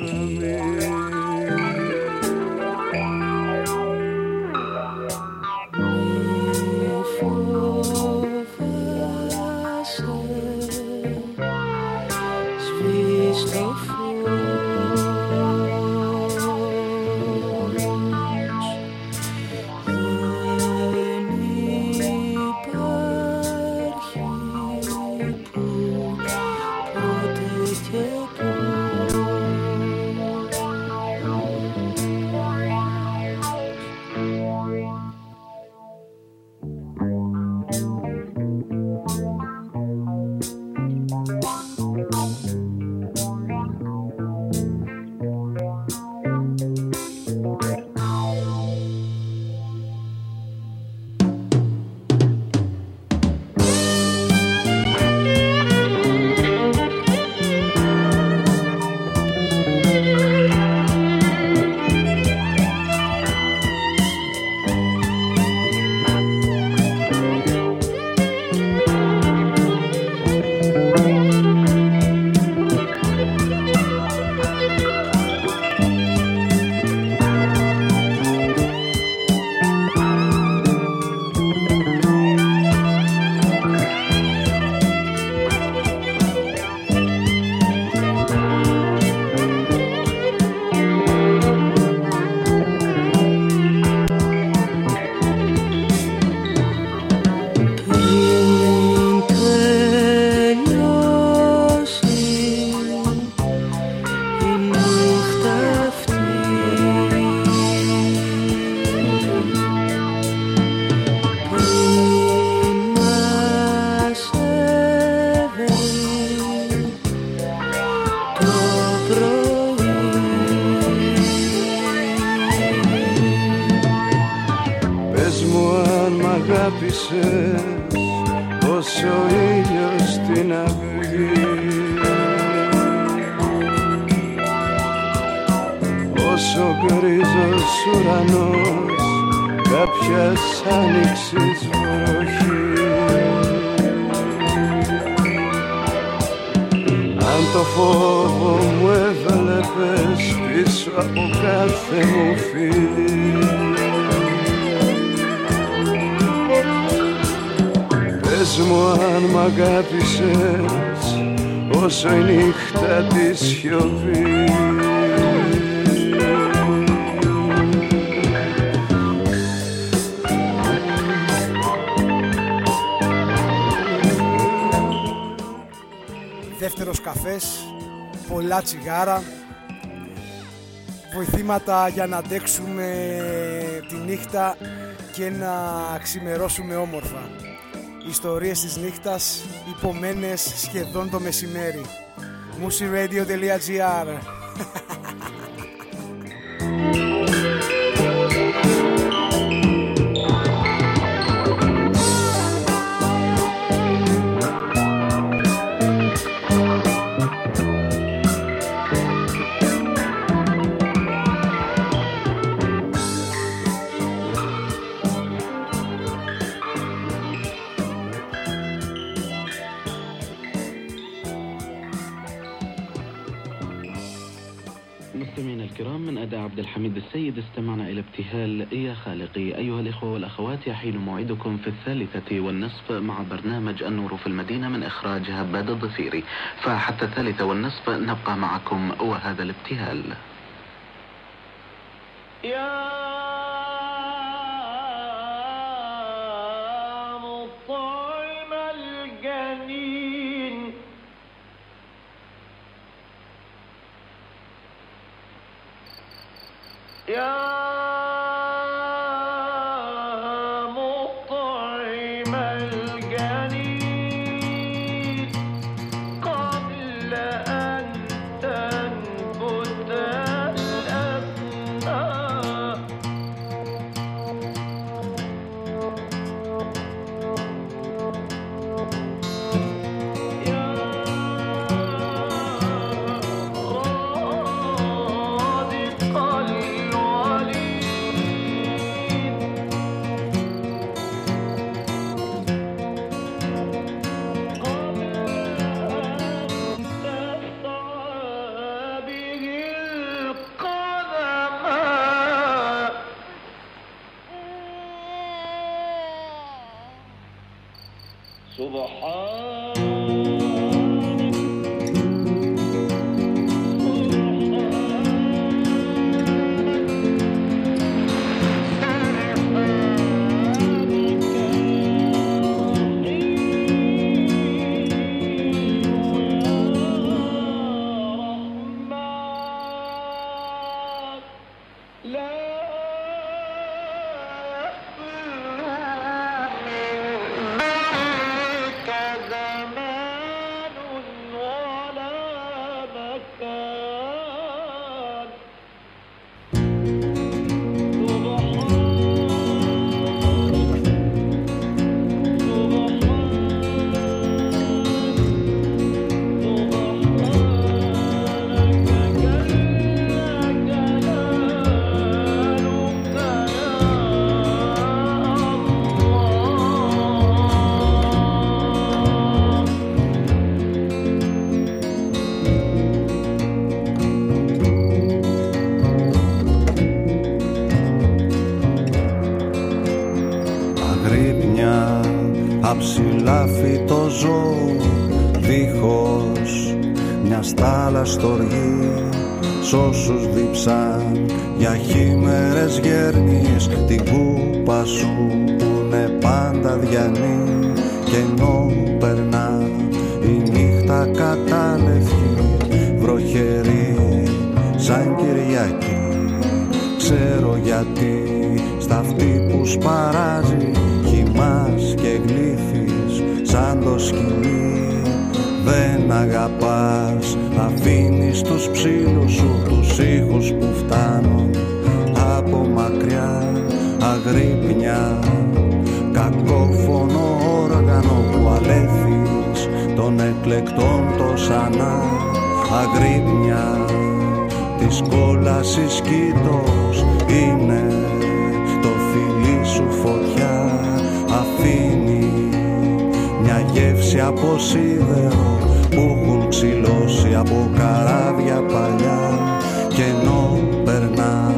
A: για να αντέξουμε τη νύχτα και να ξημερώσουμε όμορφα. Ιστορίες της νύχτας υπομένες σχεδόν το μεσημέρι. musiradio.gr
N: الهال يا خالقي أيها الإخوة والأخوات يحين موعدكم في الثالثة والنصف مع برنامج النور في المدينة من إخراج هباد الضفيري. فحتى الثالثة والنصف نبقى معكم وهذا الابتهال.
L: يا
O: αγαπάς. Αφήνεις τους ψήλους σου τους ήχους που φτάνουν Από μακριά αγρύπνια.
L: Κακόφωνο όργανο που αλέθεις. Των εκλεκτών το σανά. Αγρύπνια. Της κόλασης σκητό. είναι το φιλί σου φωτιά. Από σίδερο που έχουν ξυλώσει από καράβια παλιά και ενώ περνά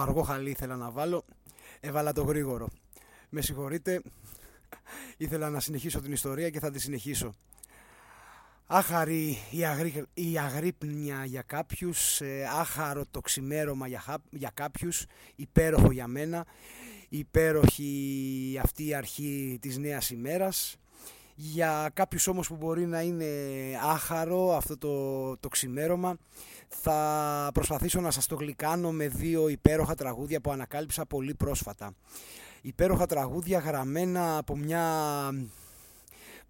L: Το
A: αργό χαλί ήθελα να βάλω, έβαλα το γρήγορο. Με συγχωρείτε, ήθελα να συνεχίσω την ιστορία και θα τη συνεχίσω. Άχαρη η, αγρί, η αγρύπνια για κάποιους, ε, άχαρο το ξημέρωμα για, χα- για κάποιους, υπέροχο για μένα, υπέροχη αυτή η αρχή της νέας ημέρας. Για κάποιους όμως που μπορεί να είναι άχαρο αυτό το, το ξημέρωμα, θα προσπαθήσω να σας το γλυκάνω με δύο υπέροχα τραγούδια που ανακάλυψα πολύ πρόσφατα. Υπέροχα τραγούδια γραμμένα από μια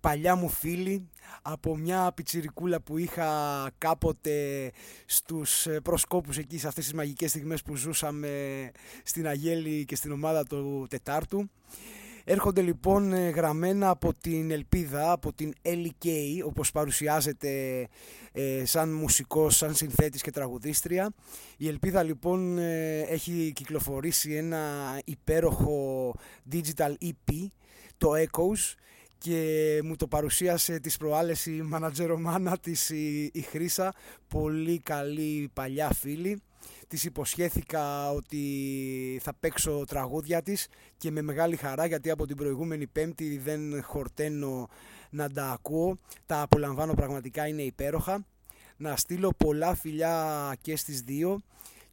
A: παλιά μου φίλη, από μια πιτσιρικούλα που είχα κάποτε στους ε, προσκόπους εκεί σε αυτές τις μαγικές στιγμές που ζούσαμε στην Αγέλη και στην ομάδα του Τετάρτου. Έρχονται λοιπόν ε, γραμμένα από την Ελπίδα, από την LK, όπως παρουσιάζεται ε, σαν μουσικός, σαν συνθέτης και τραγουδίστρια. Η Ελπίδα λοιπόν ε, έχει κυκλοφορήσει ένα υπέροχο digital EP, το Echoes, και μου το παρουσίασε τις προάλλες η μανατζερομάνα της η, η Χρύσα, πολύ καλή παλιά φίλη. Της υποσχέθηκα ότι θα παίξω τραγούδια της και με μεγάλη χαρά γιατί από την προηγούμενη πέμπτη δεν χορταίνω να τα ακούω. Τα απολαμβάνω πραγματικά, είναι υπέροχα. Να στείλω πολλά φιλιά και στις δύο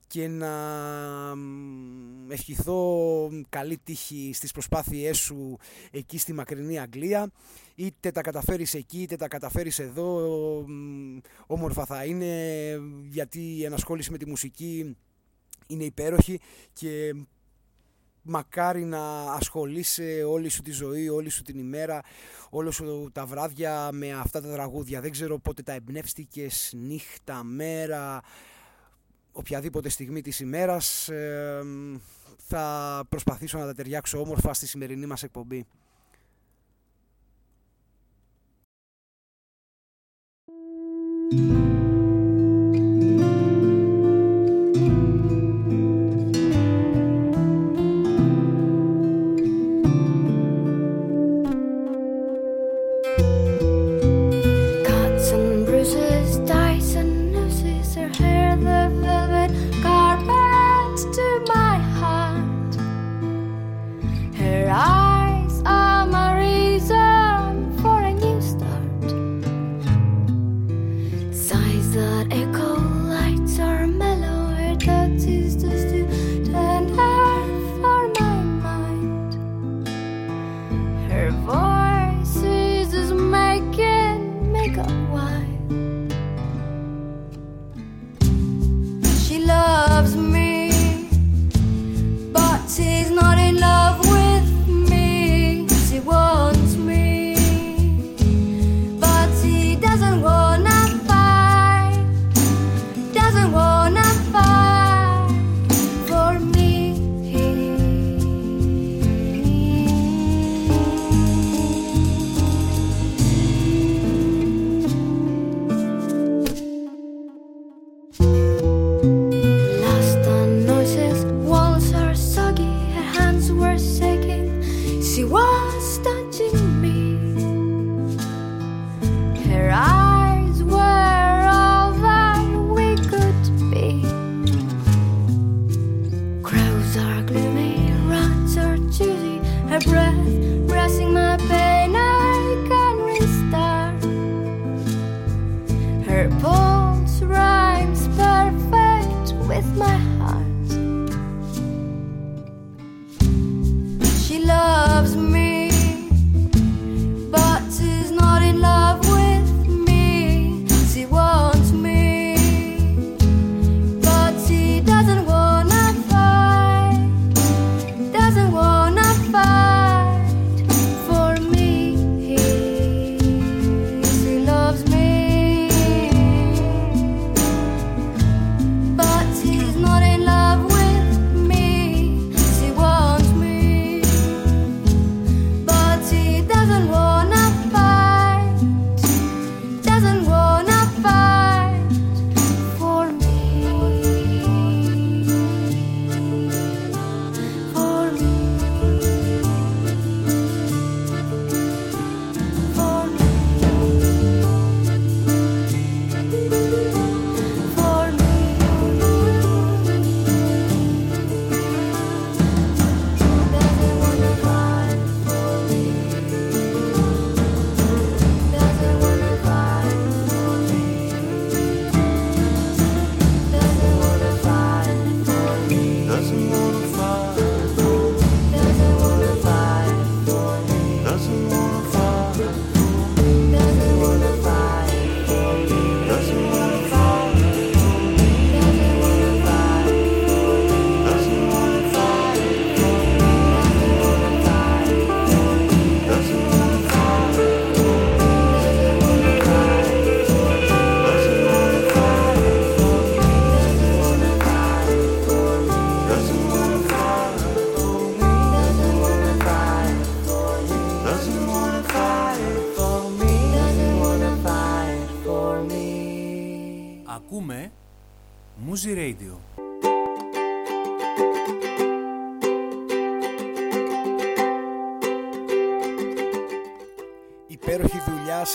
A: και να μ, ευχηθώ καλή τύχη στις προσπάθειές σου εκεί στη μακρινή Αγγλία είτε τα καταφέρεις εκεί είτε τα καταφέρεις εδώ μ, όμορφα θα είναι γιατί η ενασχόληση με τη μουσική είναι υπέροχη και μακάρι να ασχολείσαι όλη σου τη ζωή, όλη σου την ημέρα, όλα σου τα βράδια με αυτά τα τραγούδια. Δεν ξέρω πότε τα εμπνεύστηκες, νύχτα, μέρα, οποιαδήποτε στιγμή της ημέρας. ε, θα προσπαθήσω να τα ταιριάξω όμορφα στη σημερινή μας εκπομπή.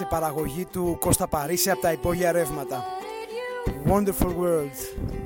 P: σε παραγωγή του Κώστα Παρίσι από τα υπόγεια ρεύματα. Wonderful World.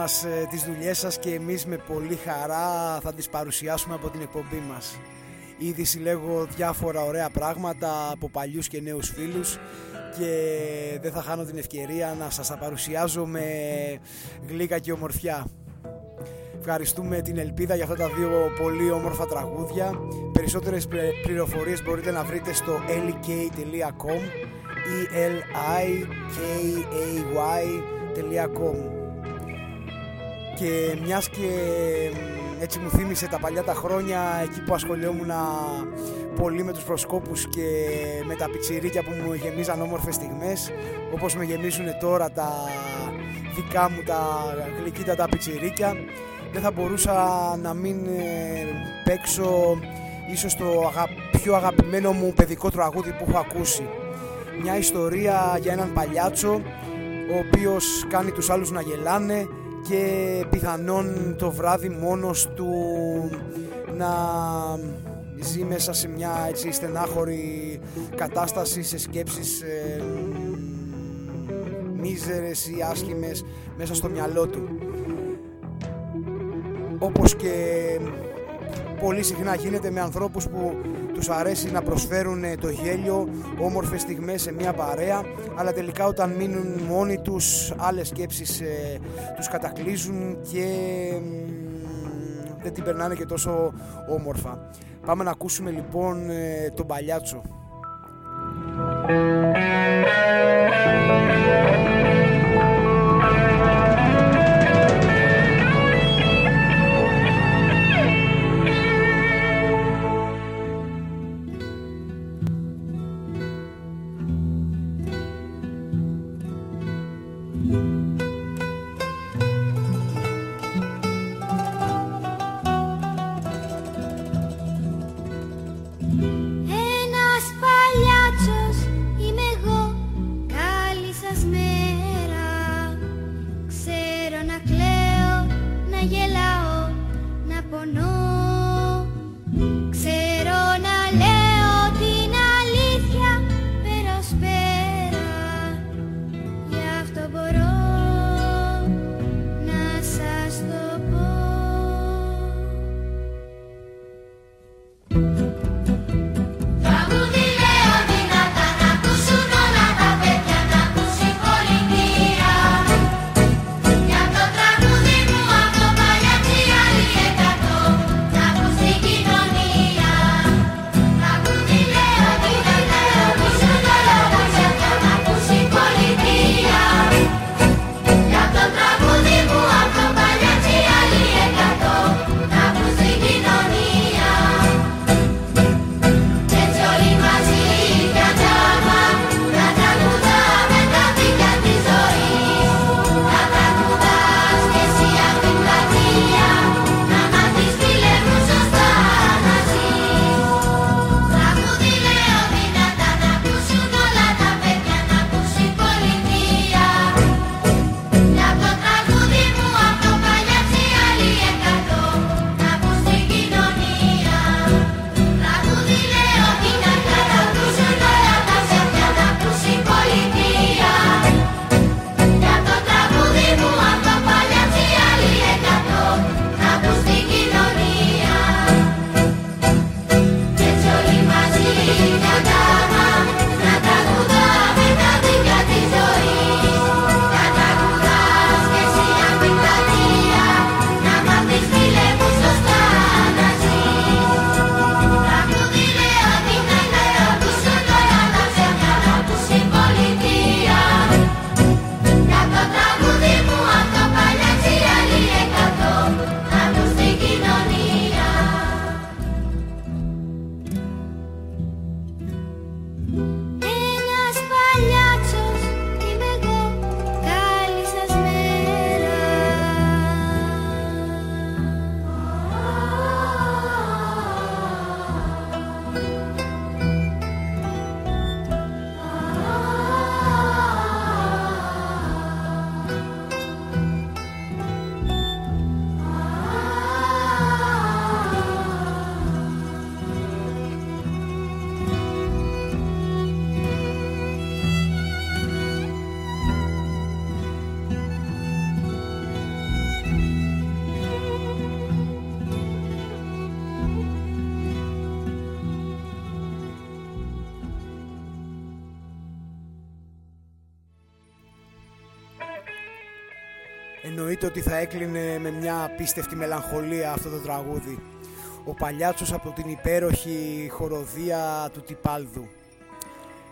A: Μας ε, τις δουλειές σας και εμείς με πολύ χαρά θα τις παρουσιάσουμε από την εκπομπή μας. Ήδη συλλέγω διάφορα ωραία πράγματα από παλιούς και νέους φίλους και δεν θα χάνω την ευκαιρία να σας τα παρουσιάζω με γλύκα και ομορφιά. Ευχαριστούμε την Ελπίδα για αυτά τα δύο πολύ όμορφα τραγούδια. Περισσότερες πλε- πληροφορίες μπορείτε να βρείτε στο lik.com e l i k a y.com και μιας και μ, έτσι μου θύμισε τα παλιά τα χρόνια εκεί που ασχολιόμουν πολύ με τους προσκόπους και με τα πιτσιρίκια που μου γεμίζαν όμορφες στιγμές όπως με γεμίζουν τώρα τα δικά μου τα γλυκύτατα πιτσιρίκια δεν θα μπορούσα να μην ε, παίξω ίσως το αγα... πιο αγαπημένο μου παιδικό τραγούδι που έχω ακούσει. Μια ιστορία για έναν παλιάτσο ο οποίος κάνει τους άλλους να γελάνε και πιθανόν το βράδυ μόνος του να ζει μέσα σε μια έτσι στενάχωρη κατάσταση σε σκέψεις ε, μίζερες ή άσχημες μέσα στο μυαλό του. Όπως και πολύ συχνά γίνεται με ανθρώπους που τους αρέσει να προσφέρουν ε, το γέλιο, όμορφες στιγμές σε μια παρέα αλλά τελικά όταν μείνουν μόνοι τους άλλες σκέψεις ε, τους κατακλείζουν και μ, δεν την περνάνε και τόσο όμορφα. Πάμε να ακούσουμε λοιπόν ε, τον Παλιάτσο. Εννοείται ότι θα έκλεινε με μια απίστευτη μελαγχολία αυτό το τραγούδι. Ο Παλιάτσος από την υπέροχη χοροδία του Τιπάλδου.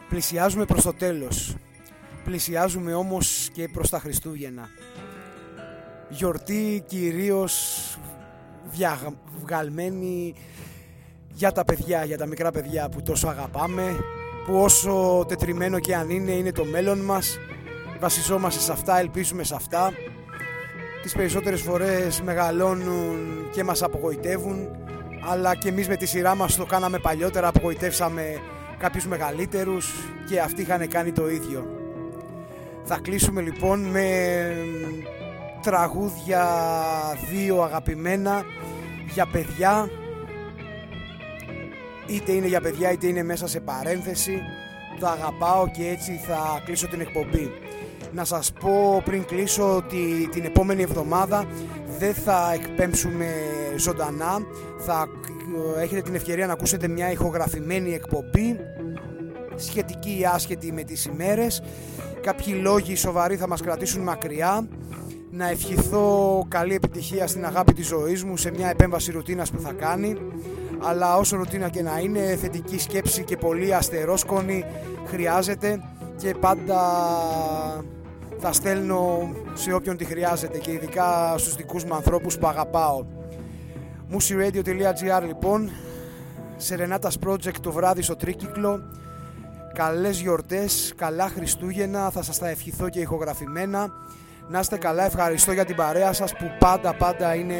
A: Πλησιάζουμε προς το τέλος. Πλησιάζουμε όμως και προς τα Χριστούγεννα. Γιορτή κυρίως διαγ- βγαλμένη για τα παιδιά, για τα μικρά παιδιά που τόσο αγαπάμε, που όσο τετριμένο και αν είναι, είναι το μέλλον μας. Βασιζόμαστε σε αυτά, ελπίζουμε σε αυτά. Τις περισσότερες φορές μεγαλώνουν και μας απογοητεύουν, αλλά και εμείς με τη σειρά μας το κάναμε παλιότερα, απογοητεύσαμε κάποιους μεγαλύτερους και αυτοί είχαν κάνει το ίδιο. Θα κλείσουμε λοιπόν με τραγούδια δύο αγαπημένα για παιδιά είτε είναι για παιδιά είτε είναι μέσα σε παρένθεση το αγαπάω και έτσι θα κλείσω την εκπομπή να σας πω πριν κλείσω ότι την επόμενη εβδομάδα δεν θα εκπέμψουμε ζωντανά. Θα έχετε την ευκαιρία να ακούσετε μια ηχογραφημένη εκπομπή σχετική ή άσχετη με τις ημέρες. Κάποιοι λόγοι σοβαροί θα μας κρατήσουν μακριά. Να ευχηθώ καλή επιτυχία στην αγάπη της ζωής μου σε μια επέμβαση ρουτίνας που θα κάνει. Αλλά όσο ρουτίνα και να είναι θετική σκέψη και πολύ αστερόσκονη χρειάζεται και πάντα θα στέλνω σε όποιον τη χρειάζεται και ειδικά στους δικούς μου ανθρώπους που αγαπάω. Musiradio.gr λοιπόν. Σερενάτας Project το βράδυ στο Τρίκυκλο. Καλές γιορτές, καλά Χριστούγεννα, θα σας τα ευχηθώ και ηχογραφημένα. Να είστε καλά, ευχαριστώ για την παρέα σας που πάντα πάντα είναι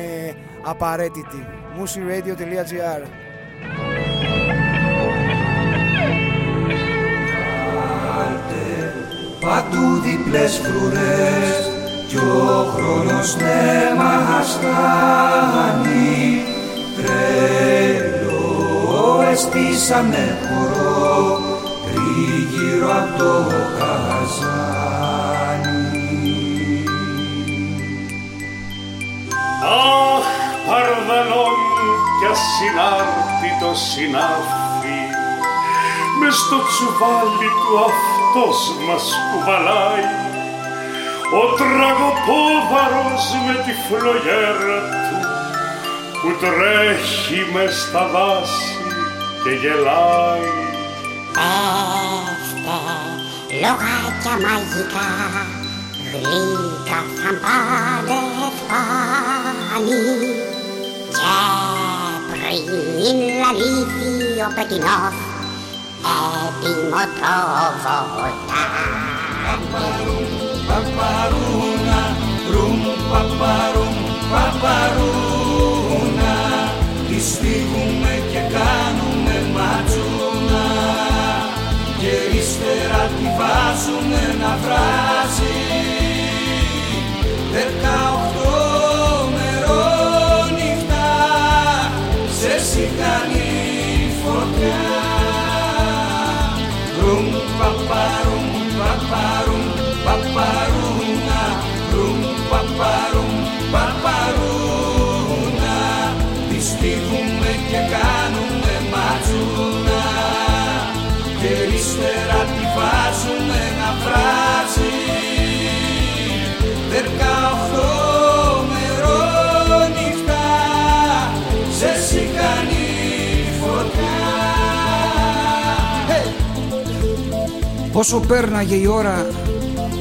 A: απαραίτητη. musiradio.gr
Q: Παντού διπλές φρουρές κι ο χρόνος ναι μας φτάνει τρελό εστίσαμε χορό τριγύρω απ' το καζάνι.
R: Αχ, παρδαλόν κι ασυνάρτητος συνάφι μες στο τσουβάλι του αυτός μας κουβαλάει. Ο τραγοπόδαρος με τη φλογέρα του που τρέχει μες στα δάση και γελάει.
S: Πέφτε λογάκια μαγικά γλύκα θα παντεφάνει και πριν λαλήθη ο πετεινός έτοιμο το βοτάνι.
Q: Παπαρούνα, ρουμ, παπαρούμ, παπαρούνα Τη στίχουμε και κάνουμε ματσούνα Και ύστερα τη βάζουμε να βράζει Δεκαοχτώ παπαρούμ,
H: Όσο πέρναγε η ώρα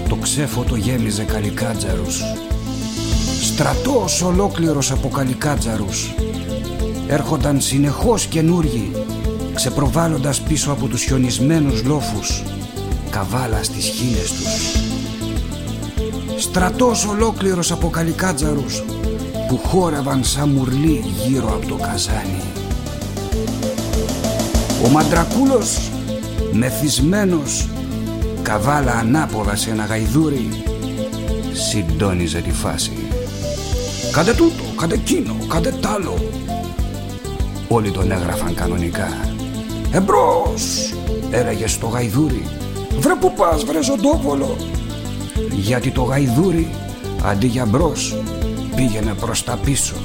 H: το ξέφωτο γέμιζε καλικάτζαρους. Στρατός ολόκληρος από καλικάτζαρους. Έρχονταν συνεχώς καινούργοι Ξεπροβάλλοντας πίσω από τους χιονισμένους λόφους Καβάλα στις χίλες τους. Στρατός ολόκληρος από καλικάτζαρους Που χόρευαν σαν μουρλί γύρω από το καζάνι. Ο Μαντρακούλος μεθυσμένος καβάλα ανάποδα σε ένα γαϊδούρι συντόνιζε τη φάση. Κάντε τούτο, κάντε εκείνο, κάντε τ' άλλο Όλοι τον έγραφαν κανονικά. Εμπρός, έλεγε στο γαϊδούρι. Βρε που πας βρε ζωντόβολο Γιατί το γαϊδούρι αντί για μπρος πήγαινε προς τα πίσω.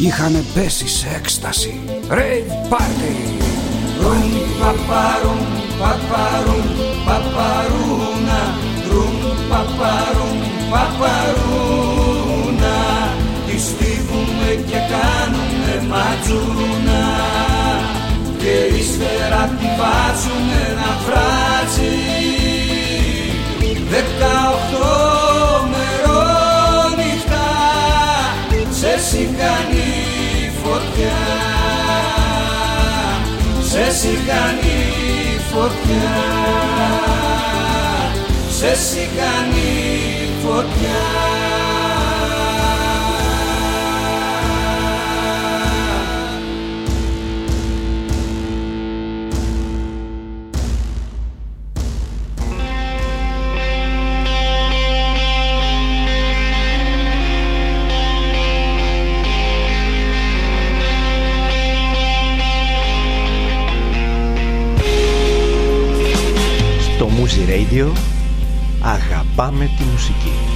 H: Είχανε πέσει σε έκσταση. Ρε πάρτι
Q: Ρουμ, παπαρούμ, παπαρούμ, παπαρούνα Ρουμ, Παπαρούνα,
T: rum paparum, paparuna Τη
Q: στίβουμε και κάνουμε ματζούνα και ύστερα τη βάζουμε να φράζει δεκαοχτώ μερόνυχτα σε σιγανή φωτιά σε σιγανή φωτιά. Σε σιγανή φωτιά. Muzi Radio. Αγαπάμε τη μουσική.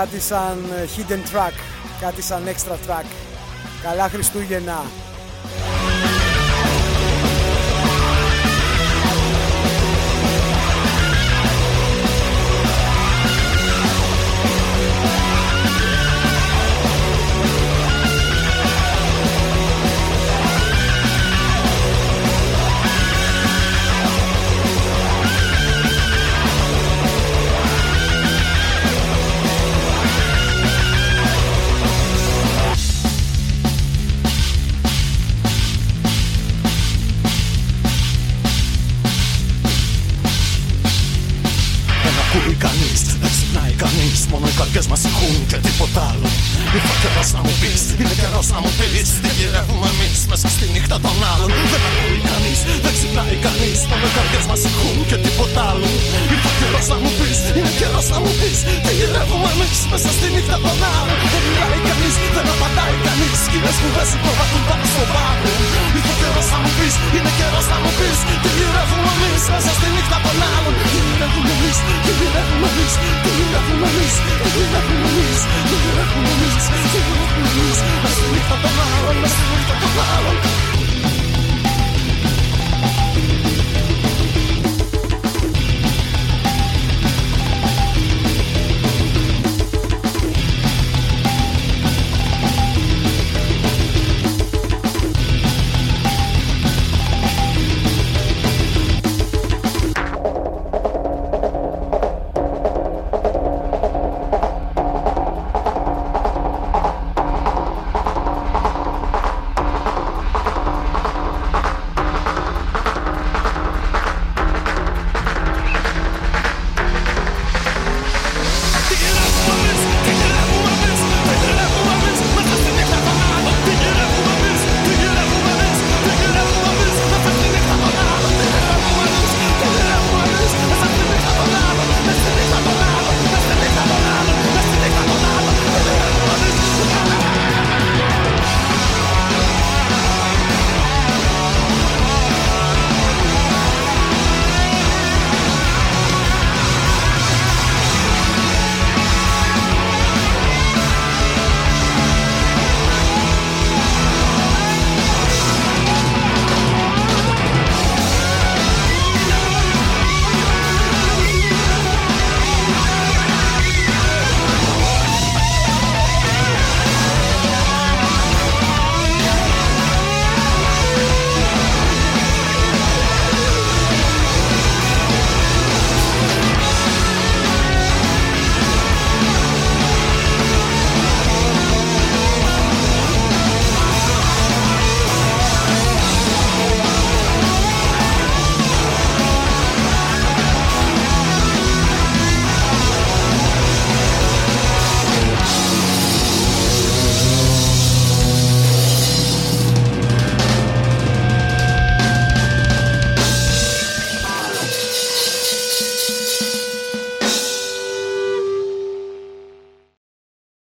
U: κάτι σαν ε, hidden track, κάτι σαν extra track. Καλά Χριστούγεννα!